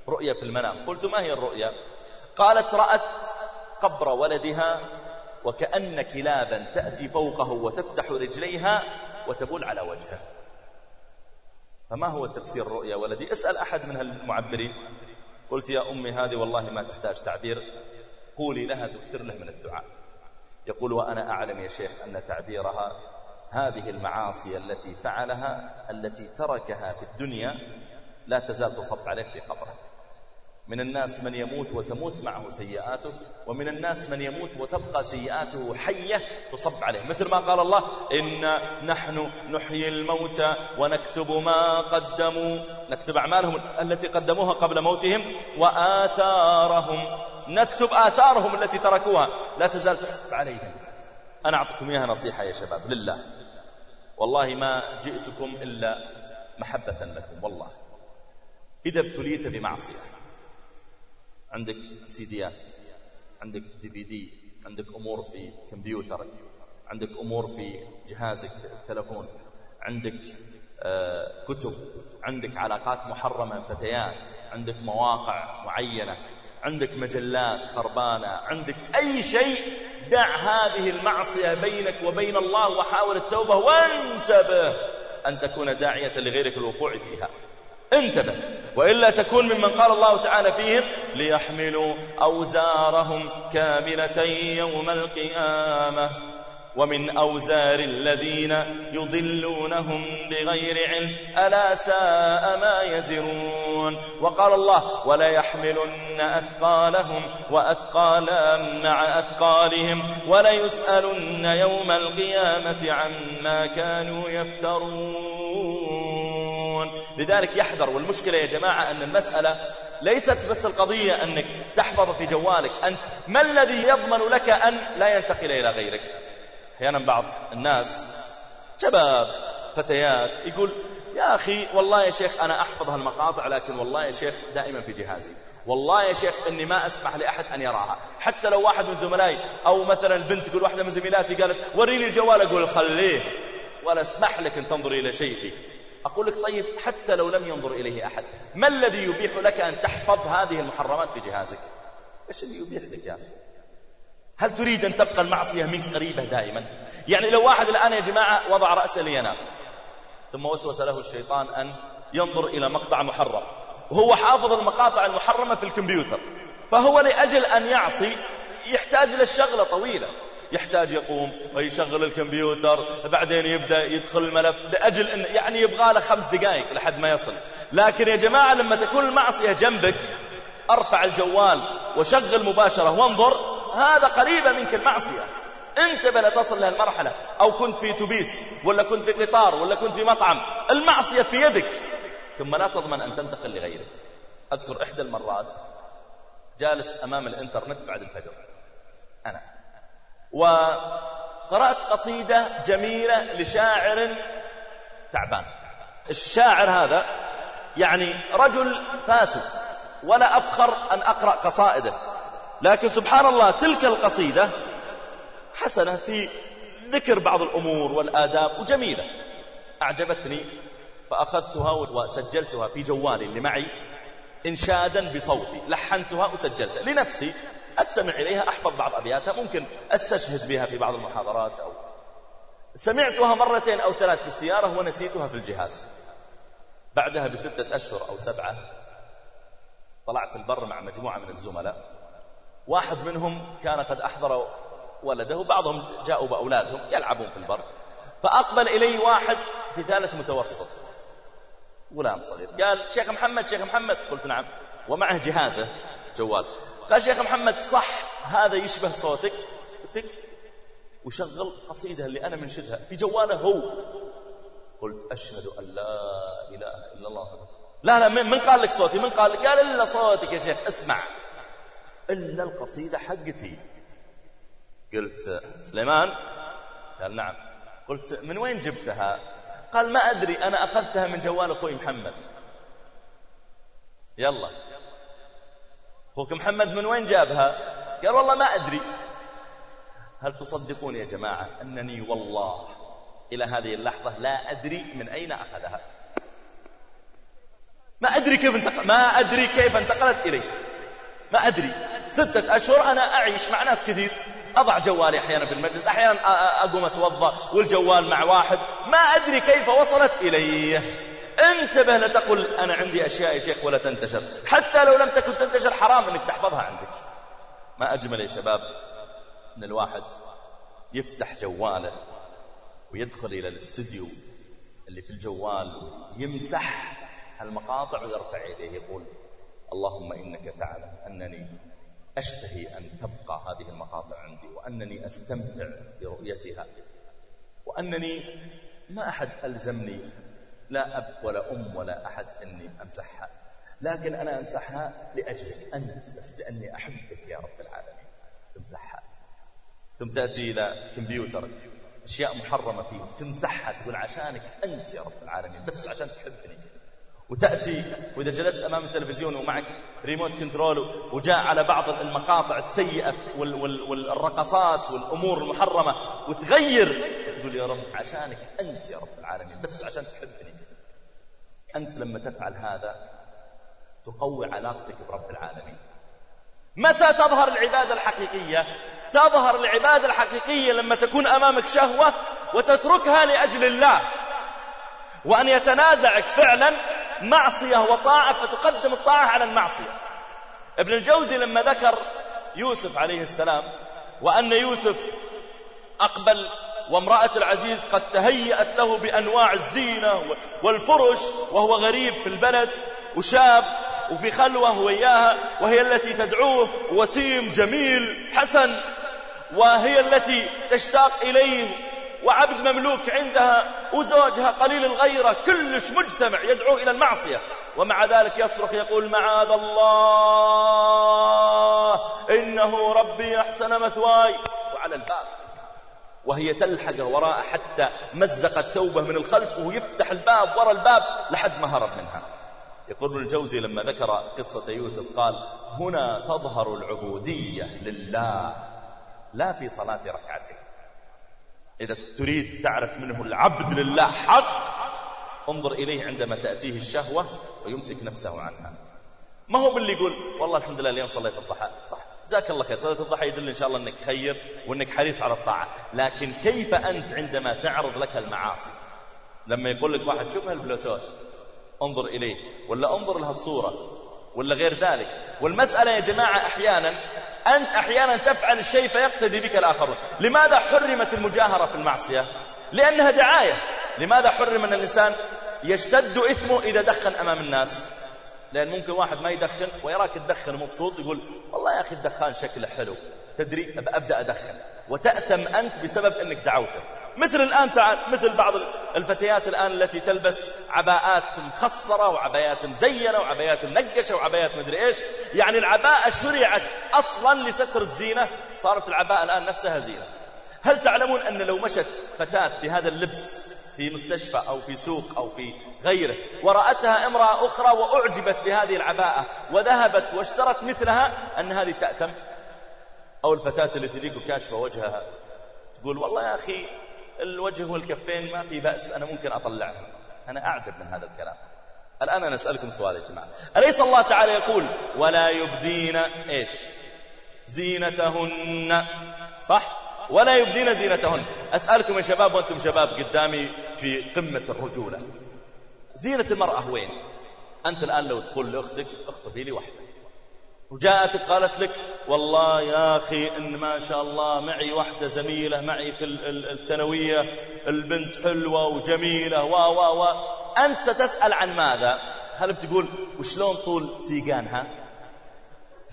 رؤيا في المنام. قلت ما هي الرؤيا؟ قالت رأت قبر ولدها وكأن كلابا تأتي فوقه وتفتح رجليها وتبول على وجهه. فما هو تفسير الرؤيا ولدي؟ اسأل أحد من المعبرين قلت يا أمي هذه والله ما تحتاج تعبير. قولي لها تكثر له من الدعاء. يقول وأنا أعلم يا شيخ أن تعبيرها هذه المعاصي التي فعلها التي تركها في الدنيا لا تزال تصب عليه في قبره من الناس من يموت وتموت معه سيئاته ومن الناس من يموت وتبقى سيئاته حية تصب عليه. مثل ما قال الله إن نحن نحيي الموتى ونكتب ما قدموا. نكتب أعمالهم التي قدموها قبل موتهم وآثارهم. نكتب آثارهم التي تركوها. لا تزال تحسب عليهم. أنا أعطيكم إياها نصيحة يا شباب لله. والله ما جئتكم إلا محبة لكم والله. إذا ابتليت بمعصية. عندك سيديات عندك دي في دي عندك أمور في كمبيوترك عندك أمور في جهازك التلفون عندك آه كتب عندك علاقات محرمة فتيات عندك مواقع معينة. عندك مجلات خربانة عندك أي شيء دع هذه المعصية بينك وبين الله وحاول التوبة وانتبه أن تكون داعية لغيرك الوقوع فيها. انتبه. وإلا تكون ممن قال الله تعالى فيهم ليحملوا أوزارهم كاملة يوم القيامة. ومن أوزار الذين يضلونهم بغير علم ألا ساء ما يزرون. وقال الله ولا يحملن أثقالهم وأثقالا مع أثقالهم ولا يسألن يوم القيامة عما كانوا يفترون. لذلك يحذر. والمشكلة يا جماعة أن المسألة ليست بس القضية أنك تحفظ في جوالك أنت ما الذي يضمن لك أن لا ينتقل إلى غيرك؟ أحيانا بعض الناس شباب فتيات يقول يا أخي والله يا شيخ أنا أحفظ هالمقاطع لكن والله يا شيخ دائما في جهازي. والله يا شيخ إني ما أسمح لأحد أن يراها. حتى لو واحد من زملائي أو مثلا البنت تقول واحدة من زميلاتي قالت وريني الجوال. أقول خليه ولا اسمح لك أن تنظر إلى شيء فيه. أقول لك طيب حتى لو لم ينظر إليه أحد ما الذي يبيح لك أن تحفظ هذه المحرمات في جهازك؟ إيش اللي يبيح لك يا أخي؟ هل تريد أن تبقى المعصية منك قريبة دائما؟ يعني لو واحد الآن يا جماعة وضع رأسه لينام ثم وسوس له الشيطان أن ينظر إلى مقطع محرم وهو حافظ المقاطع المحرمة في الكمبيوتر فهو لأجل أن يعصي يحتاج إلى الشغلة طويلة. يحتاج يقوم ويشغل الكمبيوتر بعدين يبدأ يدخل الملف لأجل أن يعني يبغى له خمس دقائق لحد ما يصل. لكن يا جماعة لما تكون المعصية جنبك أرفع الجوال وشغل مباشرة وانظر هذا قريبة منك المعصية. انتبه لا تصل لهالمرحلة أو كنت في توبيس ولا كنت في قطار ولا كنت في مطعم. المعصية في يدك. ثم لا تضمن أن تنتقل لغيرك. أذكر إحدى المرات جالس أمام الإنترنت بعد الفجر. أنا. وقرأت قصيدة جميلة لشاعر تعبان. الشاعر هذا يعني رجل فاسد. ولا أفخر أن أقرأ قصائده. لكن سبحان الله تلك القصيدة حسنة في ذكر بعض الأمور والآداب وجميلة. أعجبتني فأخذتها وسجلتها في جوالي اللي معي إنشادا بصوتي لحنتها وسجلتها. لنفسي أستمع إليها أحفظ بعض أبياتها ممكن أستشهد بها في بعض المحاضرات أو سمعتها مرتين أو ثلاث في السيارة ونسيتها في الجهاز. بعدها بستة أشهر أو سبعة طلعت البر مع مجموعة من الزملاء. واحد منهم كان قد أحضر ولده بعضهم جاءوا بأولادهم يلعبون في البر. فأقبل إلي واحد في ثالث متوسط غلام صغير. قال شيخ محمد شيخ محمد. قلت نعم. ومعه جهازه. جوال. قال شيخ محمد صح هذا يشبه صوتك. تك وشغل قصيدة اللي أنا منشدها في جواله هو. قلت أشهد أن لا إله إلا الله. لا لا من قال لك صوتي؟ من قال لك؟ قال إلا صوتك يا شيخ اسمع. إلا القصيدة حقتي. قلت سليمان؟ قال نعم. قلت من وين جبتها؟ قال ما أدري أنا أخذتها من جوال أخوي محمد. يلا. أخوك محمد من وين جابها؟ قال والله ما أدري. هل تصدقون يا جماعة أنني والله إلى هذه اللحظة لا أدري من أين أخذها؟ ما أدري كيف انتقل ما أدري كيف انتقلت إلي ما أدري. ستة أشهر أنا أعيش مع ناس كثير. أضع جوالي أحيانا في المجلس أحيانا أقوم أتوضأ والجوال مع واحد. ما أدري كيف وصلت إلي انتبه لا تقل أنا عندي أشياء يا شيخ ولا تنتشر. حتى لو لم تكن تنتشر حرام أنك تحفظها عندك. ما أجمل يا شباب أن الواحد يفتح جواله ويدخل إلى الاستوديو اللي في الجوال يمسح المقاطع ويرفع يديه يقول اللهم إنك تعلم أنني أشتهي أن تبقى هذه المقاطع عندي وأنني أستمتع برؤيتها وأنني ما أحد ألزمني لا أب ولا أم ولا أحد أني أمسحها لكن أنا أمسحها لأجلك أنت بس لأني أحبك يا رب العالمين. تمسحها. ثم تأتي إلى كمبيوترك. أشياء محرمة فيه تمسحها تقول عشانك أنت يا رب العالمين بس عشان تحبني. وتأتي وإذا جلست أمام التلفزيون ومعك ريموت كنترول وجاء على بعض المقاطع السيئة والرقصات والأمور المحرمة وتغير وتقول يا رب عشانك أنت يا رب العالمين بس عشان تحبني. أنت لما تفعل هذا تقوي علاقتك برب العالمين. متى تظهر العبادة الحقيقية؟ تظهر العبادة الحقيقية لما تكون أمامك شهوة وتتركها لأجل الله. وأن يتنازعك فعلا معصية وطاعة فتقدم الطاعة على المعصية. ابن الجوزي لما ذكر يوسف عليه السلام وأن يوسف أقبل وامرأة العزيز قد تهيأت له بأنواع الزينة والفرش وهو غريب في البلد وشاب وفي خلوة وياها وهي التي تدعوه وسيم جميل حسن وهي التي تشتاق إليه وعبد مملوك عندها وزوجها قليل الغيرة كلش مجتمع يدعو إلى المعصية. ومع ذلك يصرخ يقول معاذ الله إنه ربي أحسن مثواي. وعلى الباب وهي تلحق وراء حتى مزقت ثوبه من الخلف وهو يفتح الباب وراء الباب لحد ما هرب منها. يقول الجوزي لما ذكر قصة يوسف قال هنا تظهر العبودية لله لا في صلاة ركعتين إذا تريد تعرف منه العبد لله حق انظر إليه عندما تأتيه الشهوة ويمسك نفسه عنها. ما هو باللي يقول والله الحمد لله اليوم صليت الضحى. صح. جزاك الله خير. صلاة الضحى يدل إن شاء الله أنك خير وأنك حريص على الطاعة. لكن كيف أنت عندما تعرض لك المعاصي؟ لما يقول لك واحد شوف هالبلوتوث. انظر إليه. ولا انظر لها الصورة ولا غير ذلك. والمسألة يا جماعة أحيانا أنت أحيانا تفعل الشيء فيقتدي بك الآخرون لماذا حرمت المجاهرة في المعصية؟ لأنها دعاية. لماذا حرم أن الإنسان يشتد إثمه إذا دخن أمام الناس؟ لأن ممكن واحد ما يدخن ويراك تدخن مبسوط يقول والله يا أخي الدخان شكله حلو. تدري؟ أبدأ أدخن. وتأثم أنت بسبب أنك دعوته. مثل الآن تعال مثل بعض الفتيات الآن التي تلبس عباءات مخصرة وعبايات مزينة وعبايات منقشة وعبايات مدري إيش. يعني العباءة شرعت أصلا لستر الزينة صارت العباءة الآن نفسها زينة. هل تعلمون أن لو مشت فتاة بهذا اللبس في مستشفى أو في سوق أو في غيره ورأتها امرأة أخرى وأعجبت بهذه العباءة وذهبت واشترت مثلها أن هذه تأتم؟ أو الفتاة اللي تجيك كاشفة وجهها تقول والله يا أخي الوجه والكفين ما في بأس أنا ممكن أطلعها أنا أعجب من هذا الكلام. الآن أنا أسألكم سؤال يا جماعة. أليس الله تعالى يقول ولا يبدين إيش؟ زينتهن صح؟ ولا يبدين زينتهن أسألكم يا شباب وأنتم شباب قدامي في قمة الرجولة. زينة المرأة وين؟ أنت الآن لو تقول لأختك اخطبي لي واحدة وجاءتك قالت لك والله يا أخي إن ما شاء الله معي واحدة زميلة معي في الثانوية البنت حلوة وجميلة و و و. أنت ستسأل عن ماذا؟ هل بتقول وشلون طول سيقانها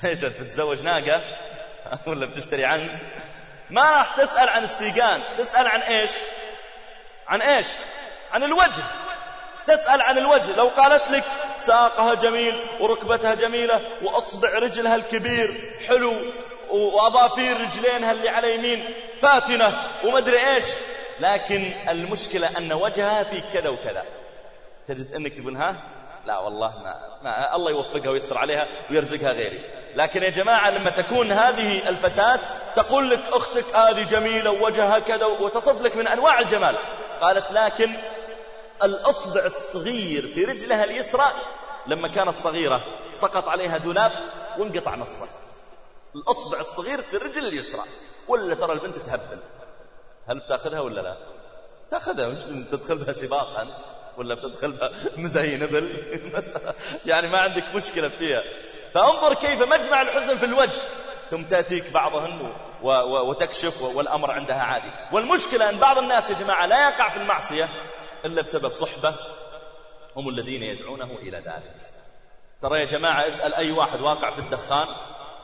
إيش بتتزوج ناقة؟ [LAUGHS] ولا بتشتري عنز؟ ما راح تسأل عن السيقان تسأل عن إيش؟ عن إيش؟ عن الوجه. تسأل عن الوجه. لو قالت لك ساقها جميل وركبتها جميلة وأصبع رجلها الكبير حلو وأظافير رجلينها اللي على يمين فاتنة ومدري إيش. لكن المشكلة أن وجهها في كذا وكذا. تجد أنك تقول ها؟ لا والله ما, ما الله يوفقها ويسر عليها ويرزقها غيري. لكن يا جماعة لما تكون هذه الفتاة تقول لك أختك هذه جميلة ووجهها كذا وتصف لك من أنواع الجمال. قالت لكن الأصبع الصغير في رجلها اليسرى لما كانت صغيرة سقط عليها دولاب وانقطع نصه. الأصبع الصغير في الرجل اليسرى. ولا ترى البنت تهبل. هل بتأخذها ولا لا؟ تأخذها. تدخل بها سباق أنت؟ ولا بتدخل بها [LAUGHS] مزاي نبل [LAUGHS] يعني ما عندك مشكلة فيها. فانظر كيف مجمع الحزن في الوجه. ثم تأتيك بعضهن وتكشف والأمر عندها عادي. والمشكلة أن بعض الناس يا جماعة لا يقع في المعصية. إلا بسبب صحبة هم الذين يدعونه إلى ذلك. ترى يا جماعة اسأل أي واحد واقع في الدخان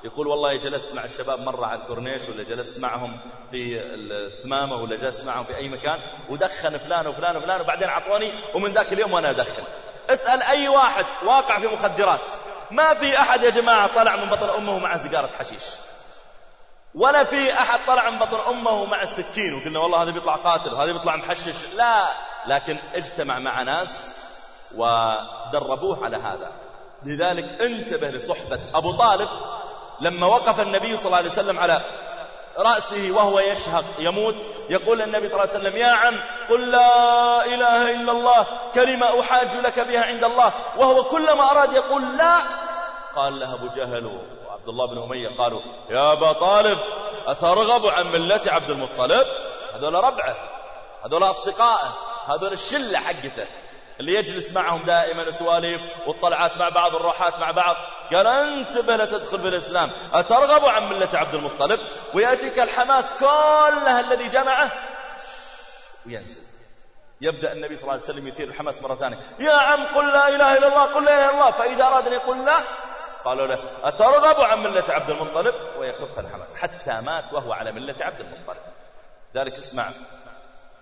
يقول والله جلست مع الشباب مرة على الكورنيش ولا جلست معهم في الثمامة ولا جلست معهم في أي مكان ودخن فلان وفلان وفلان وبعدين عطوني ومن ذاك اليوم وأنا أدخن. اسأل أي واحد واقع في مخدرات. ما في أحد يا جماعة طلع من بطن أمه مع سيجارة حشيش. ولا في أحد طلع من بطن أمه مع السكين وقلنا والله هذا بيطلع قاتل وهذا بيطلع محشش. لا لكن اجتمع مع ناس ودربوه على هذا. لذلك انتبه لصحبة أبو طالب لما وقف النبي صلى الله عليه وسلم على رأسه وهو يشهق يموت يقول النبي صلى الله عليه وسلم يا عم قل لا إله إلا الله كلمة أحاج لك بها عند الله. وهو كلما أراد يقول لا قال له أبو جهل وعبد الله بن أمية قالوا يا أبا طالب أترغب عن ملة عبد المطلب؟ هذول ربعه هذول أصدقائه. هذول الشلة حقته اللي يجلس معهم دائما سواليف والطلعات مع بعض والروحات مع بعض. قال انتبه لا تدخل في الإسلام أترغب عن ملة عبد المطلب؟ ويأتيك الحماس كلها الذي جمعه؟ وينزل يبدأ النبي صلى الله عليه وسلم يثير الحماس مرة ثانية. يا عم قل لا إله إلا الله قل لا إله إلا الله فإذا أراد أن يقول لا. قالوا له أترغب عن ملة عبد المطلب؟ ويخف الحماس حتى مات وهو على ملة عبد المطلب. ذلك اسمع.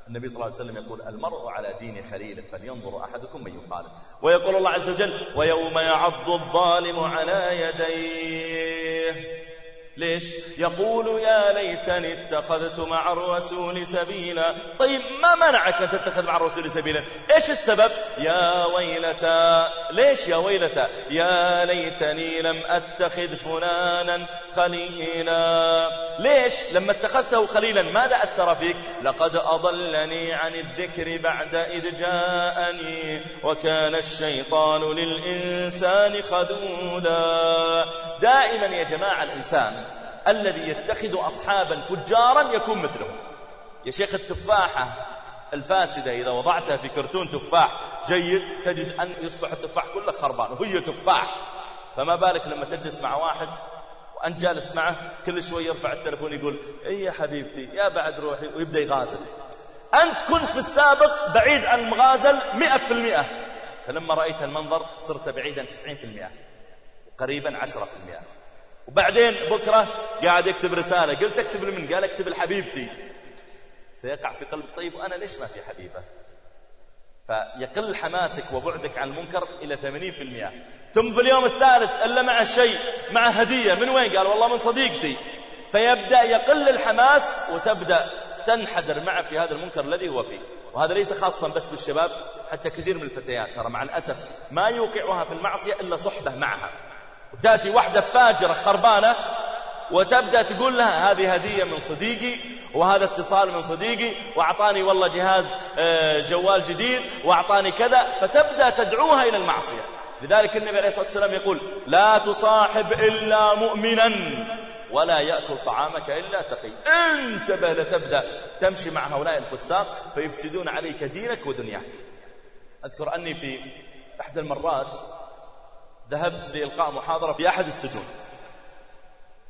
النبي صلى الله عليه وسلم يقول المرء على دين خليله فلينظر أحدكم من يخالف ويقول الله عز وجل ويوم يعض الظالم على يديه. ليش؟ يقول يا ليتني اتخذت مع الرسول سبيلا. طيب ما منعك أن تتخذ مع الرسول سبيلا؟ إيش السبب؟ يا ويلتا. ليش يا ويلتا؟ يا ليتني لم أتخذ فلانا خليلا. ليش؟ لما اتخذته خليلا ماذا أثر فيك؟ لقد أضلني عن الذكر بعد إذ جاءني وكان الشيطان للإنسان خذولا. دائما يا جماعة الإنسان الذي يتخذ أصحابا فجارا يكون مثلهم. يا شيخ التفاحة الفاسدة إذا وضعتها في كرتون تفاح جيد تجد أن يصبح التفاح كله خربان وهي تفاح. فما بالك لما تجلس مع واحد وأنت جالس معه كل شوي يرفع التلفون يقول إيه يا حبيبتي يا بعد روحي. ويبدأ يغازل. أنت كنت في السابق بعيد عن المغازل مئة في المئة. فلما رأيت المنظر صرت بعيدا تسعين في المئة قريبا عشرة في المئة. وبعدين بكرة قاعد يكتب رسالة. قلت اكتب لمن؟ قال اكتب لحبيبتي. سيقع في قلب طيب وأنا ليش ما في حبيبة؟ فيقل حماسك وبعدك عن المنكر إلى 80% ثم في اليوم الثالث إلا مع الشيء مع هدية. من وين؟ قال والله من صديقتي. فيبدأ يقل الحماس وتبدأ تنحدر معه في هذا المنكر الذي هو فيه. وهذا ليس خاصا بس بالشباب حتى كثير من الفتيات. ترى مع الأسف ما يوقعها في المعصية إلا صحبة معها. وتأتي واحدة فاجرة خربانة وتبدأ تقول لها هذه هدية من صديقي وهذا اتصال من صديقي وأعطاني والله جهاز آه، جوال جديد وأعطاني كذا. فتبدأ تدعوها إلى المعصية. لذلك النبي عليه الصلاة والسلام يقول لا تصاحب إلا مؤمنا ولا يأكل طعامك إلا تقي. انتبه لتبدأ تمشي مع هؤلاء الفساق فيفسدون عليك دينك ودنياك. أذكر أني في إحدى المرات ذهبت لإلقاء محاضرة في أحد السجون.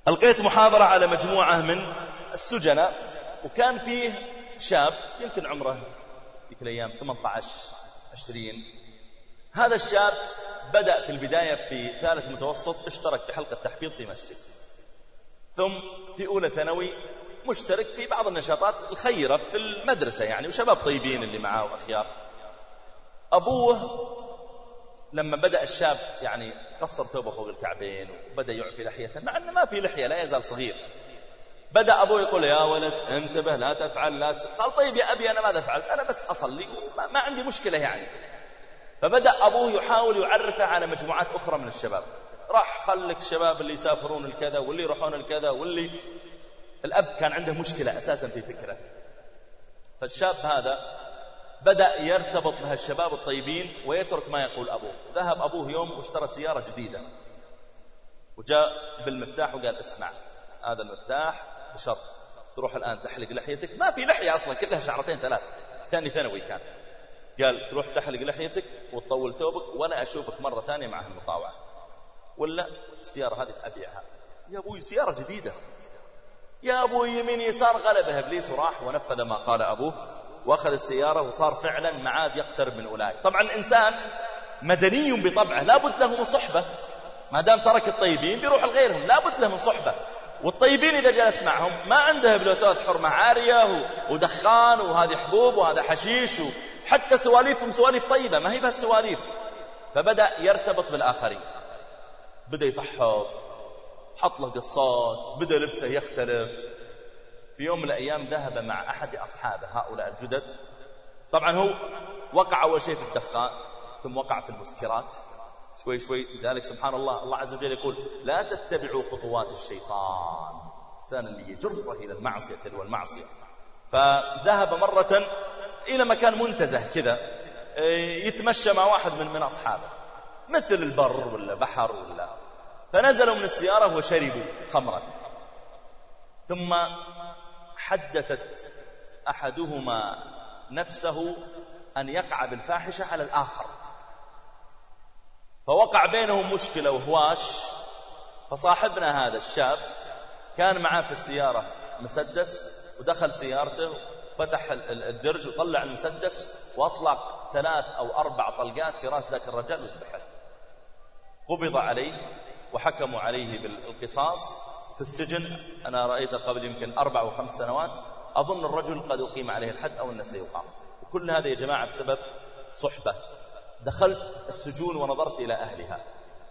ألقيت محاضرة على مجموعة من السجناء وكان فيه شاب يمكن عمره ذيك الأيام 18 20 هذا الشاب بدأ في البداية في ثالث متوسط اشترك في حلقة تحفيظ في مسجد. ثم في أولى ثانوي مشترك في بعض النشاطات الخيرة في المدرسة يعني وشباب طيبين اللي معاه وأخيار. أبوه لما بدأ الشاب يعني قصر ثوبه فوق الكعبين وبدأ يعفي لحيته مع أنه ما في لحية لا يزال صغير. بدأ أبوه يقول يا ولد انتبه لا تفعل لا قال طيب يا أبي أنا ماذا فعلت؟ أنا بس أصلي ما, عندي مشكلة يعني. فبدأ أبوه يحاول يعرفه على مجموعات أخرى من الشباب. راح خلك الشباب اللي يسافرون الكذا واللي يروحون الكذا واللي الأب كان عنده مشكلة أساسا في فكرة. فالشاب هذا بدأ يرتبط بهالشباب الطيبين ويترك ما يقول أبوه. ذهب أبوه يوم واشترى سيارة جديدة. وجاء بالمفتاح وقال اسمع هذا المفتاح بشرط تروح الآن تحلق لحيتك. ما في لحية أصلا كلها شعرتين ثلاث ثاني ثانوي كان. قال تروح تحلق لحيتك وتطول ثوبك ولا أشوفك مرة ثانية مع المطاوعة ولا السيارة هذه أبيعها يا أبوي سيارة جديدة. يا أبوي يمين يسار غلبه إبليس وراح ونفذ ما قال أبوه. وأخذ السيارة وصار فعلا معاد يقترب من أولئك. طبعا الإنسان مدني بطبعه لا بد له من صحبة. ما دام ترك الطيبين بيروح لغيرهم لا بد له من صحبة. والطيبين إذا جلس معهم ما عنده بلوتوث حرمة عارية ودخان وهذه حبوب وهذا حشيش حتى سواليفهم سواليف طيبة ما هي بس سواليف. فبدأ يرتبط بالآخرين. بدأ يفحط حط له قصات بدأ لبسه يختلف. في يوم من الأيام ذهب مع أحد أصحابه هؤلاء الجدد. طبعا هو وقع أول شيء في الدخان ثم وقع في المسكرات. شوي شوي لذلك سبحان الله الله عز وجل يقول لا تتبعوا خطوات الشيطان. الإنسان اللي يجره إلى المعصية تلو المعصية. فذهب مرة إلى مكان منتزه كذا إيه، يتمشى مع واحد من من أصحابه مثل البر ولا بحر ولا فنزلوا من السيارة وشربوا خمرا. ثم حدثت أحدهما نفسه أن يقع بالفاحشة على الآخر. فوقع بينهم مشكلة وهواش فصاحبنا هذا الشاب كان معاه في السيارة مسدس ودخل سيارته فتح الدرج وطلع المسدس وأطلق ثلاث أو أربع طلقات في رأس ذاك الرجال وذبحه. قبض عليه وحكموا عليه بالقصاص في السجن أنا رأيته قبل يمكن أربع وخمس سنوات أظن الرجل قد أقيم عليه الحد أو أنه سيقام. وكل هذا يا جماعة بسبب صحبة. دخلت السجون ونظرت إلى أهلها.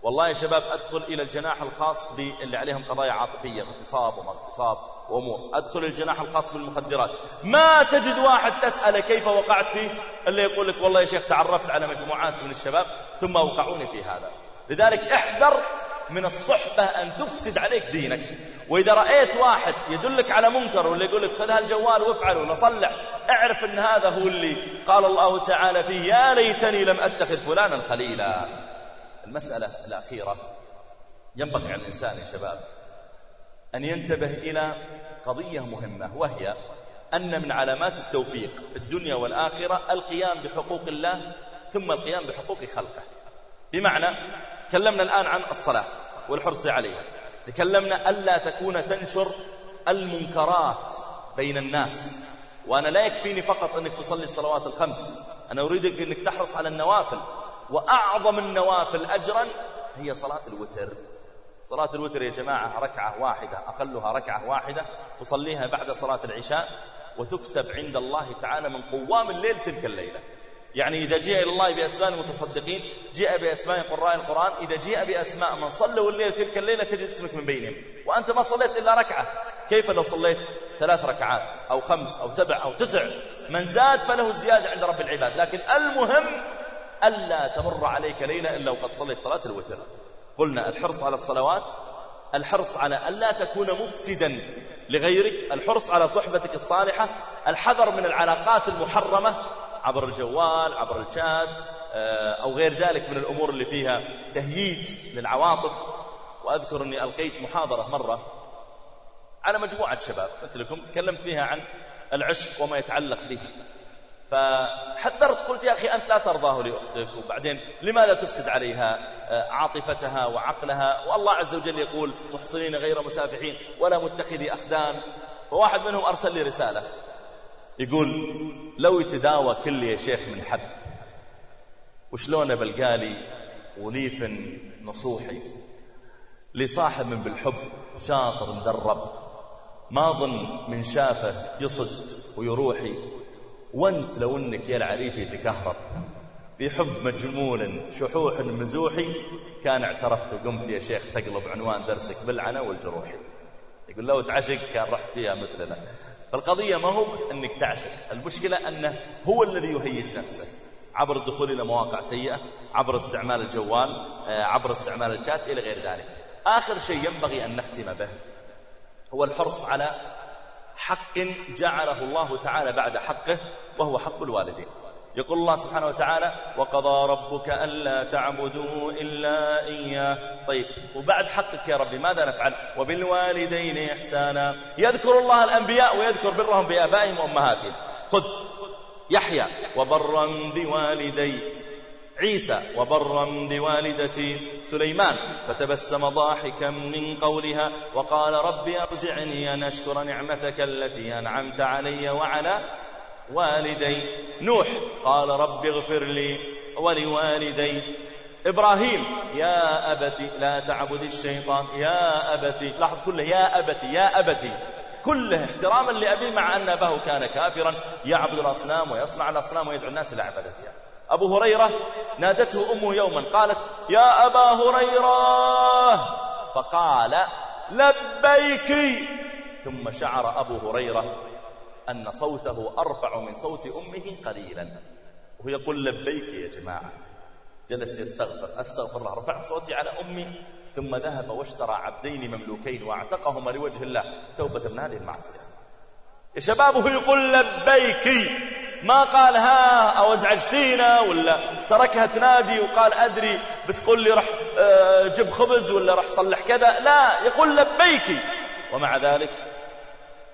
والله يا شباب أدخل إلى الجناح الخاص باللي عليهم قضايا عاطفية اغتصاب وما اغتصاب وأمور. أدخل الجناح الخاص بالمخدرات. ما تجد واحد تسأله كيف وقعت فيه اللي يقول لك والله يا شيخ تعرفت على مجموعات من الشباب ثم وقعوني في هذا. لذلك احذر من الصحبة أن تفسد عليك دينك. وإذا رأيت واحد يدلك على منكر ولا يقول لك خذ هالجوال وافعل ولا صلع أعرف أن هذا هو اللي قال الله تعالى فيه يا ليتني لم أتخذ فلانا خليلا. المسألة الأخيرة. ينبغي على الإنسان يا شباب أن ينتبه إلى قضية مهمة وهي أن من علامات التوفيق في الدنيا والآخرة القيام بحقوق الله ثم القيام بحقوق خلقه. بمعنى تكلمنا الآن عن الصلاة. والحرص عليها. تكلمنا ألا تكون تنشر المنكرات بين الناس. وأنا لا يكفيني فقط أنك تصلي الصلوات الخمس. أنا أريدك أنك تحرص على النوافل. وأعظم النوافل أجرا هي صلاة الوتر. صلاة الوتر يا جماعة ركعة واحدة أقلها ركعة واحدة تصليها بعد صلاة العشاء وتكتب عند الله تعالى من قوام الليل تلك الليلة. يعني إذا جاء إلى الله بأسماء المتصدقين جاء بأسماء قراء القرآن إذا جاء بأسماء من صلوا الليل تلك الليلة تجد اسمك من بينهم. وأنت ما صليت إلا ركعة. كيف لو صليت ثلاث ركعات أو خمس أو سبع أو تسع؟ من زاد فله الزيادة عند رب العباد. لكن المهم ألا تمر عليك ليلة إلا وقد صليت صلاة الوتر. قلنا الحرص على الصلوات الحرص على ألا تكون مفسدا لغيرك الحرص على صحبتك الصالحة الحذر من العلاقات المحرمة عبر الجوال عبر الشات آه، أو غير ذلك من الأمور اللي فيها تهييج للعواطف. وأذكر أني ألقيت محاضرة مرة على مجموعة شباب مثلكم تكلمت فيها عن العشق وما يتعلق به. فحذرت قلت يا أخي أنت لا ترضاه لأختك وبعدين لماذا تفسد عليها آه، عاطفتها وعقلها؟ والله عز وجل يقول محصنين غير مسافحين ولا متخذي أخدان. فواحد منهم أرسل لي رسالة. يقول لو يتداوى كل يا شيخ من حب وشلون بلقالي وليف نصوحي؟ لصاحب من بالحب شاطر مدرب ما ظن من شافه يصد ويروحي وانت لو انك يا العريفي تكهرب. في حب مجمول شحوح مزوحي كان اعترفت وقمت يا شيخ تقلب عنوان درسك بالعنى والجروح يقول لو تعشق كان رحت فيها مثلنا فالقضية ما هو أنك تعشق. المشكلة أنه هو الذي يهيج نفسه عبر الدخول إلى مواقع سيئة عبر استعمال الجوال آه، عبر استعمال الشات إلى غير ذلك. آخر شيء ينبغي أن نختم به هو الحرص على حق جعله الله تعالى بعد حقه وهو حق الوالدين. يقول الله سبحانه وتعالى وقضى ربك ألا تعبدوا إلا إياه. طيب وبعد حقك يا ربي ماذا نفعل؟ وبالوالدين إحسانا. يذكر الله الأنبياء ويذكر برهم بآبائهم وأمهاتهم. خذ يحيى وبرا بوالدي عيسى وبرا بوالدتي سليمان فتبسم ضاحكا من قولها وقال رب أوزعني أن أشكر نعمتك التي أنعمت علي وعلى والدي. نوح قال رب اغفر لي ولوالدي. إبراهيم يا أبتي لا تعبد الشيطان. يا أبتي لاحظ كله يا أبتي يا أبتي. كله احتراما لأبيه مع أن أباه كان كافرا. يعبد الأصنام ويصنع الأصنام ويدعو الناس إلى عبادتها أبو هريرة نادته أمه يوما قالت يا أبا هريرة! فقال لبيك! ثم شعر أبو هريرة أن صوته أرفع من صوت أمه قليلا. وهو يقول لبيك يا جماعة. جلس يستغفر. أستغفر الله. رفعت صوتي على أمي ثم ذهب واشترى عبدين مملوكين واعتقهما لوجه الله. توبة من هذه المعصية. يا شباب هو يقول لبيك ما قال ها أو ازعجتينا ولا تركها تنادي وقال أدري بتقول لي رح آه، جب خبز ولا رح صلح كذا. لا يقول لبيك. ومع ذلك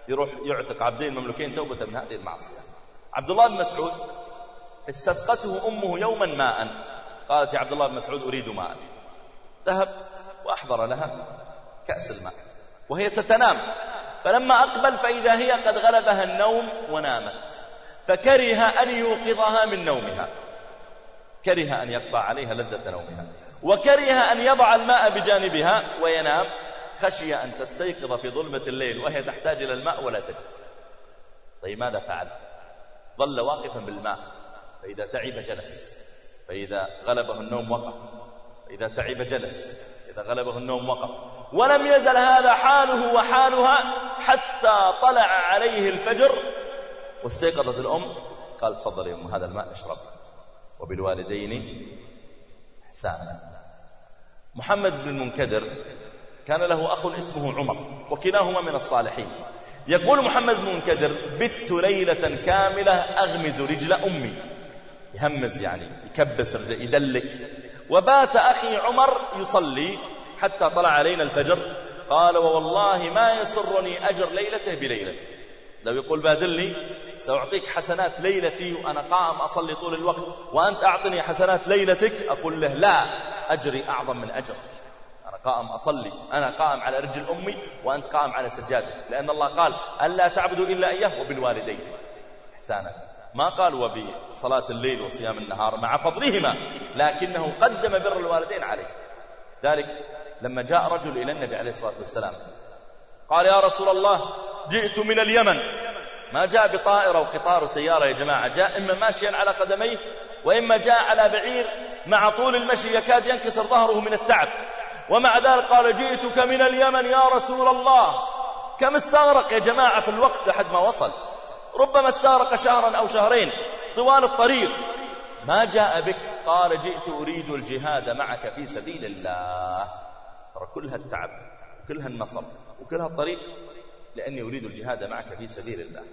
يروح يعتق. عبدين مملوكين توبة من هذه المعصية. عبد الله بن مسعود استسقته أمه يوما ماء. قالت يا عبد الله بن مسعود أريد ماء. ذهب وأحضر لها كأس الماء وهي ستنام. فلما أقبل فإذا هي قد غلبها النوم ونامت. فكره أن يوقظها من نومها. كره أن يقطع عليها لذة نومها. وكره أن يضع الماء بجانبها وينام. خشي أن تستيقظ في ظلمة الليل وهي تحتاج إلى الماء ولا تجد. طيب ماذا فعل؟ ظل واقفا بالماء. فإذا تعب جلس. فإذا غلبه النوم وقف. فإذا تعب جلس. إذا غلبه النوم وقف. ولم يزل هذا حاله وحالها حتى طلع عليه الفجر. واستيقظت الأم. قال تفضل يا أم هذا الماء اشرب وبالوالدين إحسانا. محمد بن المنكدر كان له أخ اسمه عمر وكلاهما من الصالحين. يقول محمد بن منكدر بت ليلة كاملة أغمز رجل أمي. يهمز يعني يكبس رجل يدلك. وبات أخي عمر يصلي حتى طلع علينا الفجر قال ووالله ما يسرني أجر ليلته بليلته. لو يقول بادلني سأعطيك حسنات ليلتي وأنا قائم أصلي طول الوقت وأنت أعطني حسنات ليلتك؟ أقول له لا أجري أعظم من أجرك. قائم أصلي. أنا قائم على رجل أمي وأنت قائم على سجادك لأن الله قال ألا تعبدوا إلا إياه وبالوالدين. إحسانا. ما قال وبصلاة الليل وصيام النهار مع فضلهما لكنه قدم بر الوالدين عليه. ذلك لما جاء رجل إلى النبي عليه الصلاة والسلام. قال يا رسول الله جئت من اليمن. ما جاء بطائرة وقطار وسيارة يا جماعة جاء إما ماشيا على قدميه وإما جاء على بعير مع طول المشي يكاد ينكسر ظهره من التعب. ومع ذلك قال جئتك من اليمن يا رسول الله. كم استغرق يا جماعة في الوقت لحد ما وصل؟ ربما استغرق شهرا أو شهرين. طوال الطريق. ما جاء بك؟ قال جئت أريد الجهاد معك في سبيل الله. ترى كل هالتعب وكلها النصر وكلها الطريق لأني أريد الجهاد معك في سبيل الله.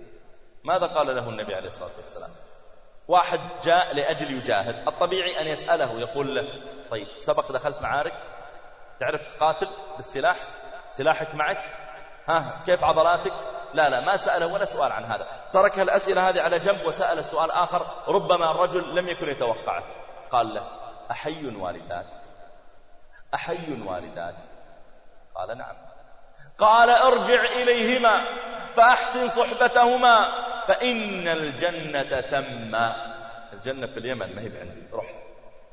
ماذا قال له النبي عليه الصلاة والسلام؟ واحد جاء لأجل يجاهد. الطبيعي أن يسأله يقول له طيب سبق دخلت معارك؟ تعرف تقاتل بالسلاح؟ سلاحك معك؟ ها كيف عضلاتك؟ لا لا ما سأله ولا سؤال عن هذا. ترك الأسئلة هذه على جنب وسأل سؤال آخر ربما الرجل لم يكن يتوقعه. قال له أحي والدات أحي والدات. قال نعم. قال ارجع إليهما فأحسن صحبتهما فإن الجنة ثم الجنة في اليمن ما هي بعندي روح.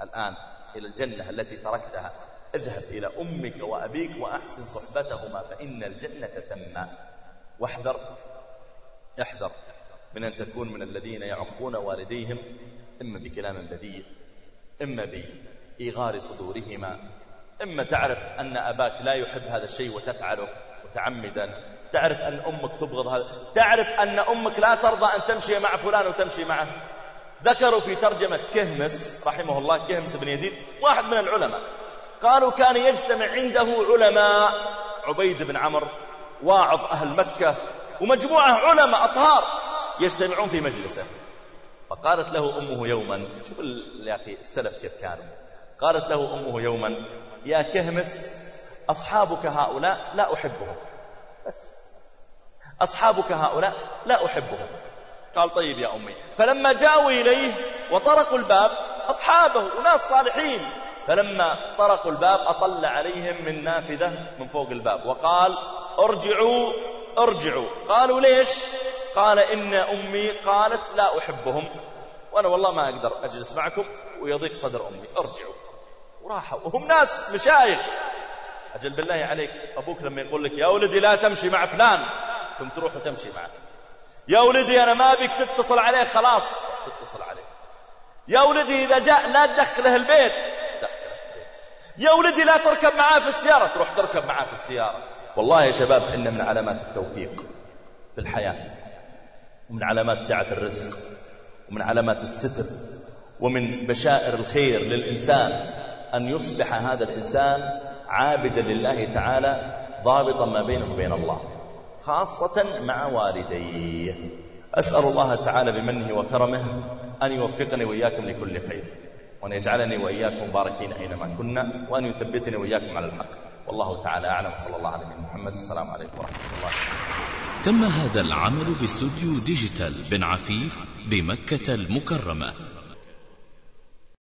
الآن إلى الجنة التي تركتها. اذهب إلى أمك وأبيك وأحسن صحبتهما فإن الجنة ثم واحذر احذر من أن تكون من الذين يعقون والديهم إما بكلام بذيء إما بإيغار صدورهما إما تعرف أن أباك لا يحب هذا الشيء وتفعله متعمدا تعرف أن أمك تبغض هذا تعرف أن أمك لا ترضى أن تمشي مع فلان وتمشي معه. ذكروا في ترجمة كهمس رحمه الله كهمس بن يزيد واحد من العلماء قالوا كان يجتمع عنده علماء عبيد بن عمرو واعظ أهل مكة ومجموعة علماء أطهار يجتمعون في مجلسه. فقالت له أمه يوما شوف يا أخي السلف كيف كانوا قالت له أمه يوما يا كهمس أصحابك هؤلاء لا أحبهم. بس. أصحابك هؤلاء لا أحبهم. قال طيب يا أمي. فلما جاءوا إليه وطرقوا الباب أصحابه وناس صالحين. فلما طرقوا الباب أطل عليهم من نافذة من فوق الباب وقال أرجعوا أرجعوا. قالوا ليش؟ قال إن أمي قالت لا أحبهم. وأنا والله ما أقدر أجلس معكم ويضيق صدر أمي. أرجعوا. وراحوا. وهم ناس مشايخ. أجل بالله عليك أبوك لما يقول لك يا ولدي لا تمشي مع فلان. ثم تروح وتمشي معه. يا ولدي أنا ما بك تتصل عليه. خلاص تتصل عليه. يا ولدي إذا جاء لا تدخله البيت. يا ولدي لا تركب معاه في السيارة. تروح تركب معاه في السيارة. والله يا شباب إن من علامات التوفيق في الحياة ومن علامات سعة الرزق ومن علامات الستر ومن بشائر الخير للإنسان أن يصبح هذا الإنسان عابدا لله تعالى ضابطا ما بينه وبين الله خاصة مع والديه. أسأل الله تعالى بمنه وكرمه أن يوفقني وإياكم لكل خير. وأن يجعلني وإياكم مباركين أينما كنا وأن يثبتني وإياكم على الحق. والله تعالى أعلم. صلى الله عليه محمد. السلام عليكم ورحمة الله. تم هذا العمل باستوديو ديجيتال بن عفيف بمكة المكرمة.